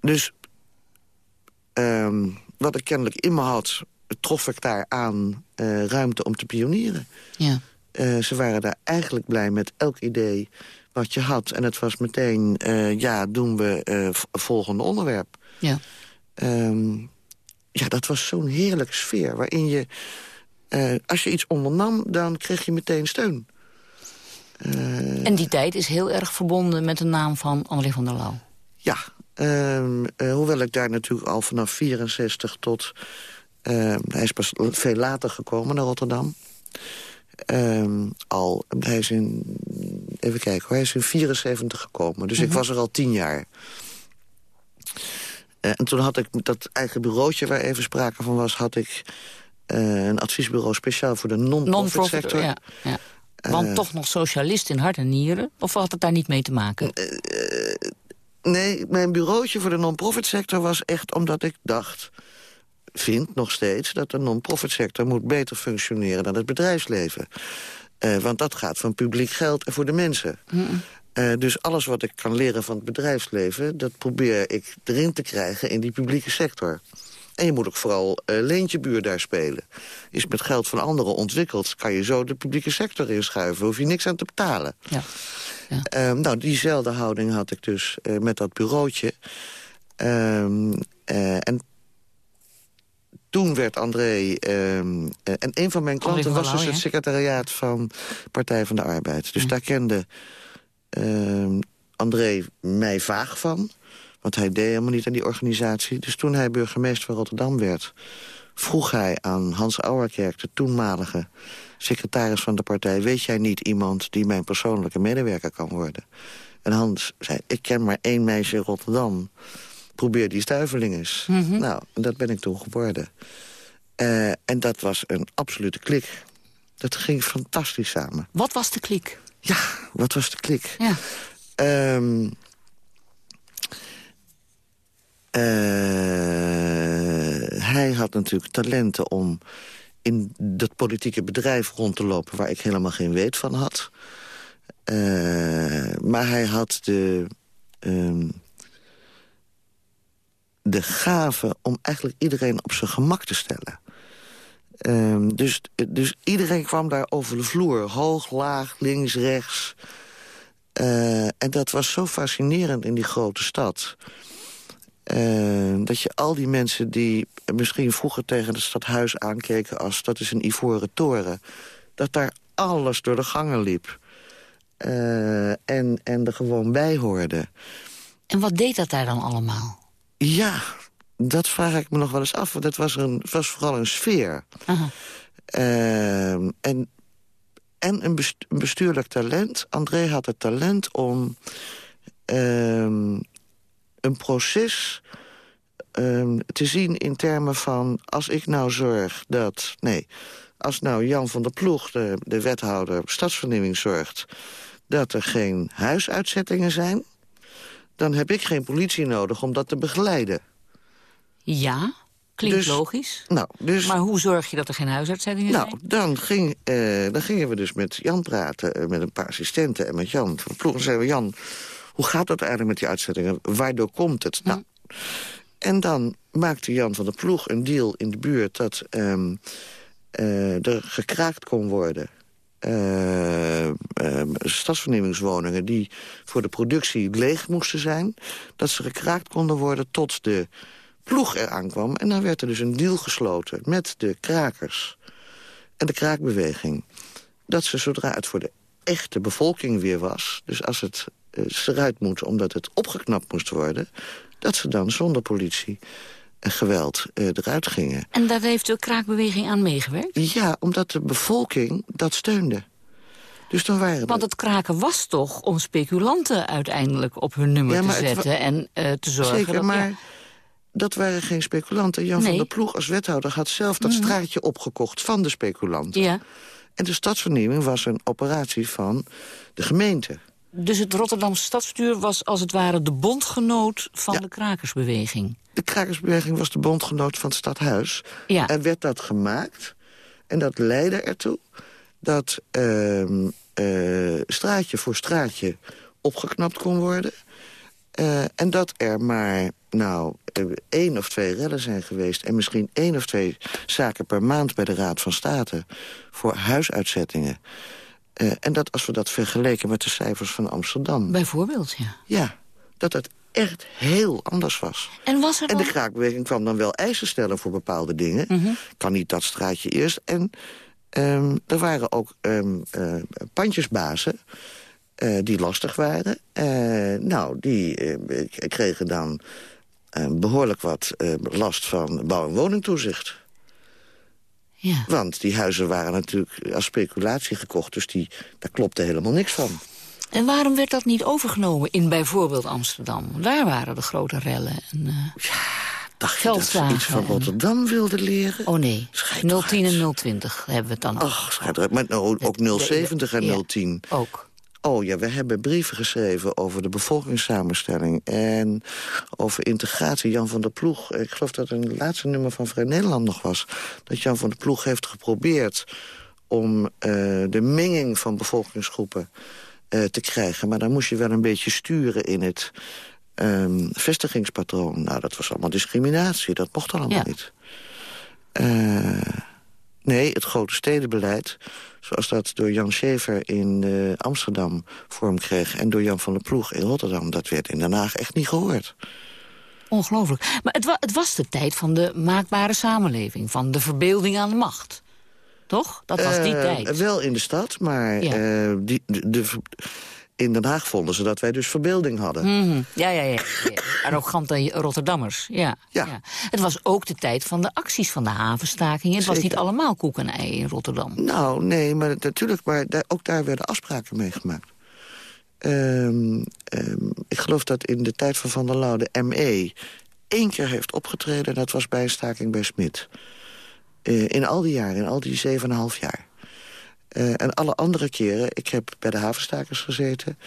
dus ehm, wat ik kennelijk in me had... trof ik daar aan eh, ruimte om te pionieren. Ja. Ze waren daar eigenlijk blij met elk idee wat je had. En het was meteen, ja, doen we volgende onderwerp. Ja. Ehm, ja, dat was zo'n heerlijke sfeer waarin je... als je iets ondernam, dan kreeg je meteen steun. en die tijd is heel erg verbonden met de naam van André van der Lauw. Ja, ehm, hoewel ik daar natuurlijk al vanaf 64 tot... Ehm, hij is pas veel later gekomen naar Rotterdam. Um, al, hij is in, even kijken hij is in 74 gekomen. Dus ik mhm. was er al tien jaar. Uh, en toen had ik dat eigen bureautje waar even sprake van was... had ik uh, een adviesbureau speciaal voor de non-profit sector. Ja, ja. Want toch nog socialist in hart en nieren? Of had het daar niet mee te maken? nee, mijn bureautje voor de non-profit sector was echt omdat ik dacht vindt nog steeds dat de non-profit sector moet beter functioneren dan het bedrijfsleven. Uh, want dat gaat van publiek geld en voor de mensen. Uh, dus alles wat ik kan leren van het bedrijfsleven... dat probeer ik erin te krijgen in die publieke sector. En je moet ook vooral uh, leentjebuur daar spelen. Is met geld van anderen ontwikkeld... kan je zo de publieke sector inschuiven. hoef je niks aan te betalen. Ja. Ja. Uh, nou, diezelfde houding had ik dus uh, met dat bureautje. Uh, en toen werd André... Ehm, eh, en een van mijn klanten was dus het secretariaat van Partij van de Arbeid. Dus daar kende uh, André mij vaag van. Want hij deed helemaal niet aan die organisatie. Dus toen hij burgemeester van Rotterdam werd... vroeg hij aan Hans Auerkerk, de toenmalige secretaris van de partij... weet jij niet iemand die mijn persoonlijke medewerker kan worden? En Hans zei, ik ken maar één meisje in Rotterdam probeer die stuiveling eens. Mm Nou, dat ben ik toen geworden. Uh, en dat was een absolute klik. Dat ging fantastisch samen. Wat was de klik? Ja, wat was de klik? Ja. Um, uh, hij had natuurlijk talenten om in dat politieke bedrijf rond te lopen... waar ik helemaal geen weet van had. Uh, maar hij had de... Um, de gave om eigenlijk iedereen op zijn gemak te stellen. Um, dus, dus iedereen kwam daar over de vloer. Hoog, laag, links, rechts. Uh, en dat was zo fascinerend in die grote stad. Uh, dat je al die mensen die misschien vroeger tegen het stadhuis aankeken... als dat is een ivoren toren... dat daar alles door de gangen liep. Uh, en, en er gewoon bij hoorde. En wat deed dat daar dan allemaal? Ja, dat vraag ik me nog wel eens af. Want het was, een, was vooral een sfeer. Uh, en en een bestuurlijk talent. André had het talent om uh, een proces uh, te zien in termen van... als ik nou zorg dat... Nee, als nou Jan van der Ploeg, de, de wethouder stadsvernieuwing, zorgt... dat er geen huisuitzettingen zijn dan heb ik geen politie nodig om dat te begeleiden. Ja, klinkt dus, logisch. Nou, dus, maar hoe zorg je dat er geen huisartzettingen nou, zijn? Dan, ging, uh, dan gingen we dus met Jan praten, uh, met een paar assistenten... en met Jan van Ploeg. En zeiden we, Jan, hoe gaat dat eigenlijk met die uitzettingen? Waardoor komt het? Hm. Nou, en dan maakte Jan van der Ploeg een deal in de buurt... dat um, uh, er gekraakt kon worden uh, stadsvernieuwingswoningen... die voor de productie leeg moesten zijn... dat ze gekraakt konden worden tot de ploeg eraan kwam. En dan werd er dus een deal gesloten met de krakers en de kraakbeweging... dat ze zodra het voor de echte bevolking weer was... dus als het uh, eruit moet omdat het opgeknapt moest worden... dat ze dan zonder politie en geweld uh, eruit gingen. En daar heeft de kraakbeweging aan meegewerkt? Ja, omdat de bevolking dat steunde. Dus dan waren Want het kraken was toch om speculanten uiteindelijk op hun nummer te zetten... en uh, te zorgen Zeker, dat... maar dat waren geen speculanten. Jan nee. van der Ploeg als wethouder had zelf dat mm. straatje opgekocht van de speculanten. Ja. En de stadsvernieuwing was een operatie van de gemeente. Dus het Rotterdamse stadsbestuur was als het ware de bondgenoot van ja. de krakersbeweging? De krakersbeweging was de bondgenoot van het stadhuis. Ja. En werd dat gemaakt. En dat leidde ertoe dat uh, uh, straatje voor straatje opgeknapt kon worden. Uh, en dat er maar nou, één of twee rellen zijn geweest... en misschien één of twee zaken per maand bij de Raad van State... voor huisuitzettingen. Uh, en dat als we dat vergeleken met de cijfers van Amsterdam... Bijvoorbeeld, ja. Ja, dat het echt heel anders was. En, was er en de kraakbeweging kwam dan wel eisen stellen voor bepaalde dingen. Mm Kan niet dat straatje eerst. En um, er waren ook um, uh, pandjesbazen uh, die lastig waren. Uh, nou, die kregen dan behoorlijk wat last van bouw- en woningtoezicht. Ja. Want die huizen waren natuurlijk als speculatie gekocht... dus die, daar klopte helemaal niks van. En waarom werd dat niet overgenomen in bijvoorbeeld Amsterdam? Daar waren de grote rellen. En, ja, dacht je dat ze iets van Rotterdam wilden leren? Oh nee, 010 en 020 hebben we het dan. Ach, schijt maar nou, ook 070 en 010. Ook. Oh ja, we hebben brieven geschreven over de bevolkingssamenstelling... en over integratie. Jan van der Ploeg, ik geloof dat het een laatste nummer van Vrij Nederland nog was... dat Jan van der Ploeg heeft geprobeerd om uh, de menging van bevolkingsgroepen uh, te krijgen. Maar dan moest je wel een beetje sturen in het um, vestigingspatroon. Nou, dat was allemaal discriminatie. Dat mocht allemaal ja. niet. Uh, nee, het grote stedenbeleid... zoals dat door Jan Schever in uh, Amsterdam vorm kreeg... en door Jan van der Ploeg in Rotterdam... dat werd in Den Haag echt niet gehoord. Ongelooflijk. Maar het, wa het was de tijd van de maakbare samenleving. Van de verbeelding aan de macht. Toch? Dat was die uh, tijd. Wel in de stad, maar ja. uh, die, de, de, in Den Haag vonden ze dat wij dus verbeelding hadden. Mm -hmm. Ja, ja, ja. ja. Arrogante Rotterdammers. Ja, ja. ja. Het was ook de tijd van de acties van de havenstaking. Het was niet allemaal koek en ei in Rotterdam. Nou, nee, maar natuurlijk. Maar ook daar werden afspraken mee gemaakt. Um, um, ik geloof dat in de tijd van Van der Lauw de ME... één keer heeft opgetreden. En dat was bij een staking bij Smit. Uh, in al die jaren, in al die zeven en een half jaar. Uh, en alle andere keren, ik heb bij de havenstakers gezeten...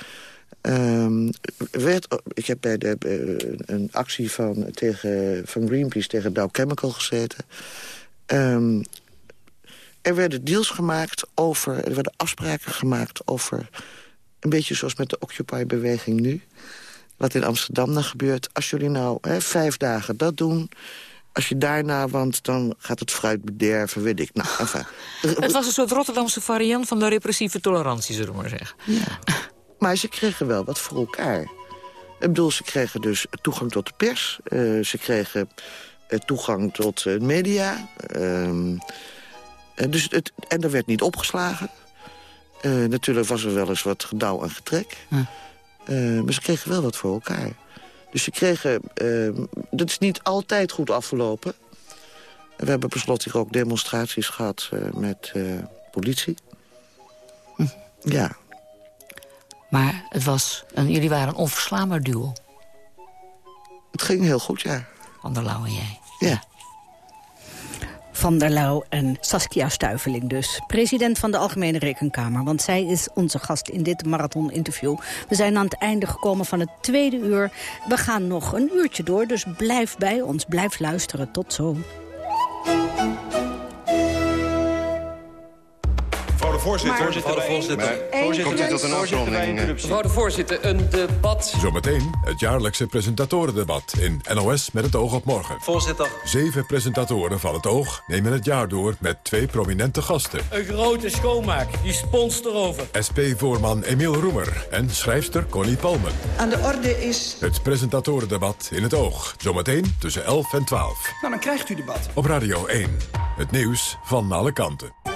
Um, werd, ik heb bij de, uh, een actie van, tegen, van Greenpeace tegen Dow Chemical gezeten. Um, er werden deals gemaakt over, er werden afspraken gemaakt over... een beetje zoals met de Occupy-beweging nu. Wat in Amsterdam dan gebeurt. Als jullie nou hè, vijf dagen dat doen als je daarna, want dan gaat het fruit bederven, weet ik. Nou, enfin. *laughs* Het was een soort Rotterdamse variant van de repressieve tolerantie, zullen we maar zeggen. Ja. Maar ze kregen wel wat voor elkaar. Ik bedoel, ze kregen dus toegang tot de pers. Uh, ze kregen uh, toegang tot uh, media. Uh, dus het, en er werd niet opgeslagen. natuurlijk was er wel eens wat gedouw en getrek. Maar ze kregen wel wat voor elkaar. Dus ze kregen... Uh, dat is niet altijd goed afgelopen. En we hebben besloten hier ook demonstraties gehad uh, met uh, politie. Hm. Ja. Maar het was een, jullie waren een onverslaanbaar duo. Het ging heel goed, ja. Van der Lauw en jij. Ja. Van der Lauw en Saskia Stuiveling dus. President van de Algemene Rekenkamer. Want zij is onze gast in dit marathon-interview. We zijn aan het einde gekomen van het tweede uur. We gaan nog een uurtje door, dus blijf bij ons. Blijf luisteren. Tot zo. Voorzitter. Mevrouw de voorzitter. Komt u tot een afronding? Mevrouw de voorzitter, een debat. Zometeen het jaarlijkse presentatorendebat in NOS met het oog op morgen. Voorzitter. Zeven presentatoren van het oog nemen het jaar door met twee prominente gasten. Een grote schoonmaak, die spons erover. SP-voorman Emiel Roemer en schrijfster Connie Palmen. Aan de orde is... Het presentatorendebat in het oog. Zometeen tussen 11 en 12. Nou, dan krijgt u debat. Op Radio 1. Het nieuws van alle kanten.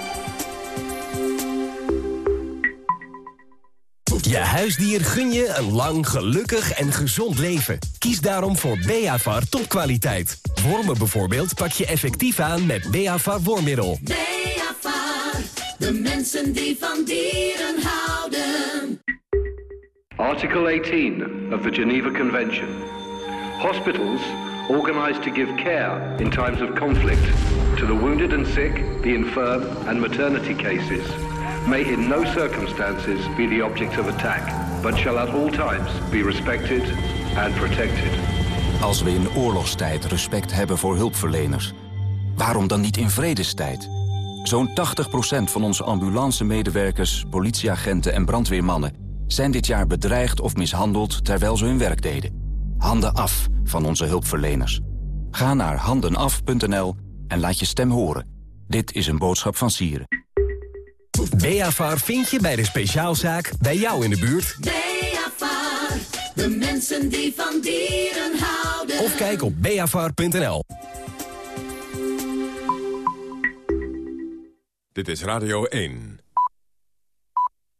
Je huisdier gun je een lang, gelukkig en gezond leven. Kies daarom voor Beavar topkwaliteit. Wormen bijvoorbeeld pak je effectief aan met Beavar wormmiddel. Beavar, de mensen die van dieren houden. Article 18 of the Geneva Convention. Hospitals organized to give care in times of conflict to the wounded and sick, the infirm and maternity cases may in no circumstances be the object of attack, but shall at all times be respected and protected. Als we in oorlogstijd respect hebben voor hulpverleners, waarom dan niet in vredestijd? Zo'n 80% van onze ambulance-medewerkers, politieagenten en brandweermannen... zijn dit jaar bedreigd of mishandeld terwijl ze hun werk deden. handen af van onze hulpverleners. Ga naar handenaf.nl en laat je stem horen. Dit is een boodschap van Sieren. Beafar vind je bij de speciaalzaak bij jou in de buurt. Beafar, de mensen die van dieren houden. Of kijk op beafar.nl. Dit is Radio 1.